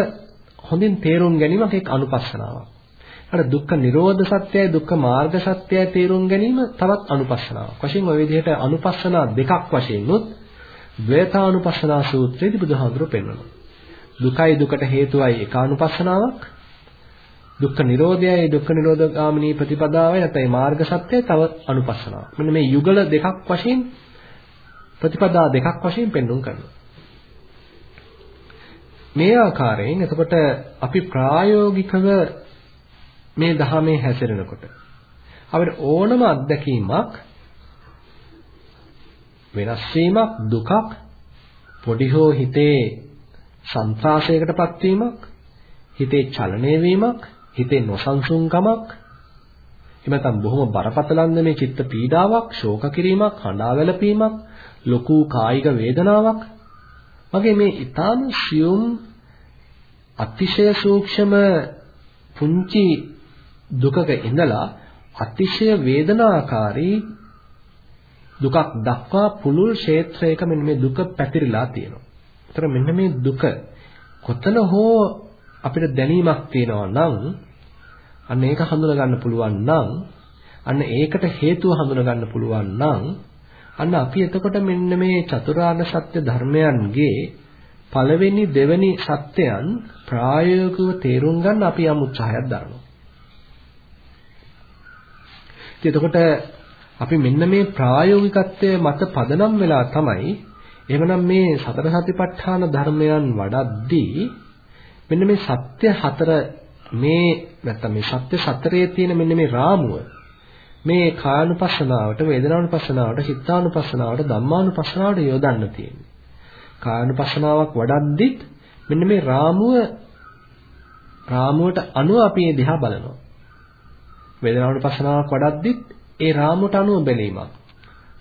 හොඳින් තේරුම් ගැනීමක් ඒක අනුපස්සනාවක්. අර දුක්ඛ නිරෝධ සත්‍යයයි දුක්ඛ මාර්ග සත්‍යයයි තේරුම් ගැනීම තවත් අනුපස්සනාවක්. වශයෙන් ওই විදිහට අනුපස්සනා දෙකක් වශයෙන් උත් ද්වේතානුපස්සනා සූත්‍රයේදී බුදුහාමුදුරුවෝ පෙන්වනවා. දුකයි දුකට හේතුවයි එක අනුපස්සනාවක්. දුක්ඛ නිරෝධයයි දුක්ඛ නිරෝධගාමිනී ප්‍රතිපදාවයි නැත්නම් මාර්ග සත්‍යයි තව අනුපස්සනාවක්. මෙන්න මේ යුගල දෙකක් වශයෙන් ප්‍රතිපදා දෙකක් වශයෙන් පෙන්වුම් කරනවා. මේ ආකාරයෙන් එතකොට අපි ප්‍රායෝගිකව මේ ධහමේ හැසිරෙනකොට අපිට ඕනම අත්දැකීමක් වෙනස් වීමක් දුකක් පොඩි හෝ හිතේ සංත්‍රාසයකටපත් වීමක් හිතේ චලනය වීමක් හිතේ නොසන්සුන්කමක් එහෙම නැත්නම් බොහොම බරපතලන්ද මේ චිත්ත පීඩාවක් ශෝක කිරීමක් හඬා වැළපීමක් ලොකු කායික වේදනාවක් වගේ මේ ඊටාම සියුම් අතිශය සූක්ෂම පුංචි දුකක ඉඳලා අතිශය වේදනාකාරී දුකක් දක්වා පුළුල් ක්ෂේත්‍රයක මෙන්න මේ දුක පැතිරිලා තියෙනවා. ඒතර මෙන්න මේ දුක කොතන හෝ අපිට දැනීමක් තියෙනවා නම් අන්න ඒක හඳුනා ගන්න පුළුවන් නම් අන්න ඒකට හේතුව හඳුනා ගන්න පුළුවන් නම් අන්න අපි එතකොට මෙන්න මේ චතුරාර්ය සත්‍ය ධර්මයන්ගේ පළවෙනි දෙවෙනි සත්‍යයන් ප්‍රායෝගිකව තේරුම් ගන්න අපි යම් උත්සාහයක් දරනවා. එතකොට අපි මෙන්න මේ ප්‍රායෝගිකත්වයේ මත පදනම් වෙලා තමයි එහෙමනම් මේ සතර සතිපට්ඨාන ධර්මයන් වඩද්දී මෙන්න මේ සත්‍ය හතර මේ නැත්තම් මේ සත්‍ය සතරේ තියෙන මෙන්න මේ රාමුව මේ කායानुපස්සනාවට වේදනානුපස්සනාවට චිත්තානුපස්සනාවට ධම්මානුපස්සනාවට යොදන්න තියෙන්නේ. කායानुපස්සනාවක් වඩද්දිත් මෙන්න මේ රාමුව රාමුවට අනුව අපි මේ දිහා බලනවා. වේදනානුපස්සනාවක් වඩද්දිත් ඒ රාමුවට අනුව බැලීමක්.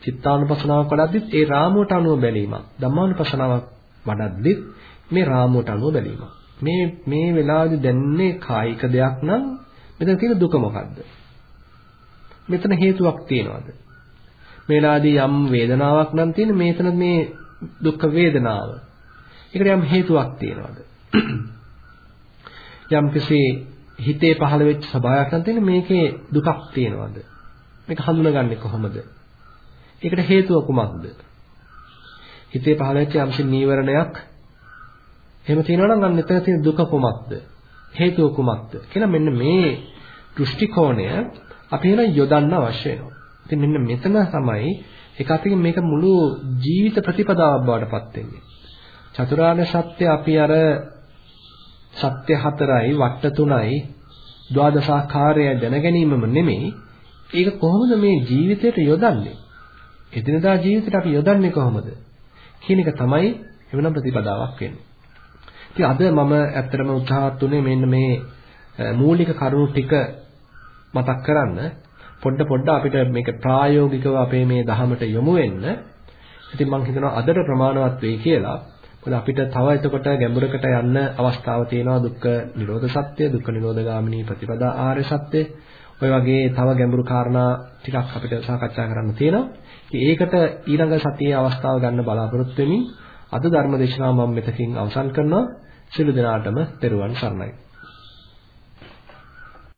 චිත්තානුපස්සනාවක් වඩද්දිත් ඒ රාමුවට අනුව බැලීමක්. ධම්මානුපස්සනාවක් වඩද්දිත් මේ රාමුවට අනුව බැලීමක්. මේ මේ වෙලාවේදී දැනන්නේ කායික දෙයක් නම් මෙතන තියෙන දුක මොකද්ද? මෙතන හේතුවක් තියනවාද? මේ වෙලාවේදී යම් වේදනාවක් නම් තියෙන මේතන මේ දුක් වේදනාව. ඒකට යම් හේතුවක් තියනවාද? යම් කිසි හිතේ පහළ වෙච්ච ස්වභාවයක් නම් තියෙන මේකේ දුකක් තියනවාද? මේක හඳුනගන්නේ කොහොමද? ඒකට හේතුව කුමක්ද? හිතේ පහළ වෙච්ච යම්සි නීවරණයක් එහෙම තියෙනවා නම් අන්න එතන තියෙන දුක කුමක්ද? හේතුව කුමක්ද? කියලා මෙන්න මේ දෘෂ්ටි කෝණය අපි එන යොදන්න අවශ්‍ය වෙනවා. ඉතින් මෙන්න මෙතන තමයි එක අතකින් මේක මුළු ජීවිත ප්‍රතිපදාවක් බවට පත් වෙන්නේ. චතුරාර්ය සත්‍ය අපි අර සත්‍ය හතරයි වට තුනයි ද්වාදසාකාරය දැන ගැනීමම නෙමෙයි ඒක කොහොමද මේ ජීවිතයට යොදන්නේ? එදිනදා ජීවිතයට අපි යොදන්නේ කොහොමද? කියන එක තමයි එවනම් ප්‍රතිපදාවක් වෙන්නේ. ඉතින් අද මම ඇත්තටම උත්සාහත් උනේ මෙන්න මේ මූලික කරුණු ටික මතක් කරන්න පොඩ පොඩ අපිට මේක ප්‍රායෝගිකව අපේ මේ දහමට යොමු වෙන්න. ඉතින් මම හිතනවා අදට ප්‍රමාණවත් වෙයි කියලා. මොකද අපිට තව එතකොට ගැඹුරකට යන්න අවස්ථාව තියෙනවා දුක්ඛ නිරෝධ සත්‍ය, දුක්ඛ නිරෝධ ගාමිනී ප්‍රතිපදා ආර්ය සත්‍ය. ඔය වගේ තව ගැඹුරු කාරණා ටිකක් අපිට සාකච්ඡා කරන්න තියෙනවා. ඉතින් ඒකට ඊළඟ සතියේ අවස්ථාව ගන්න බලාපොරොත්තු වෙමින් අද ධර්ම දේශනාව මම මෙතකින් අවසන් කරනවා. සියලු දෙනාටම තෙරුවන් සරණයි.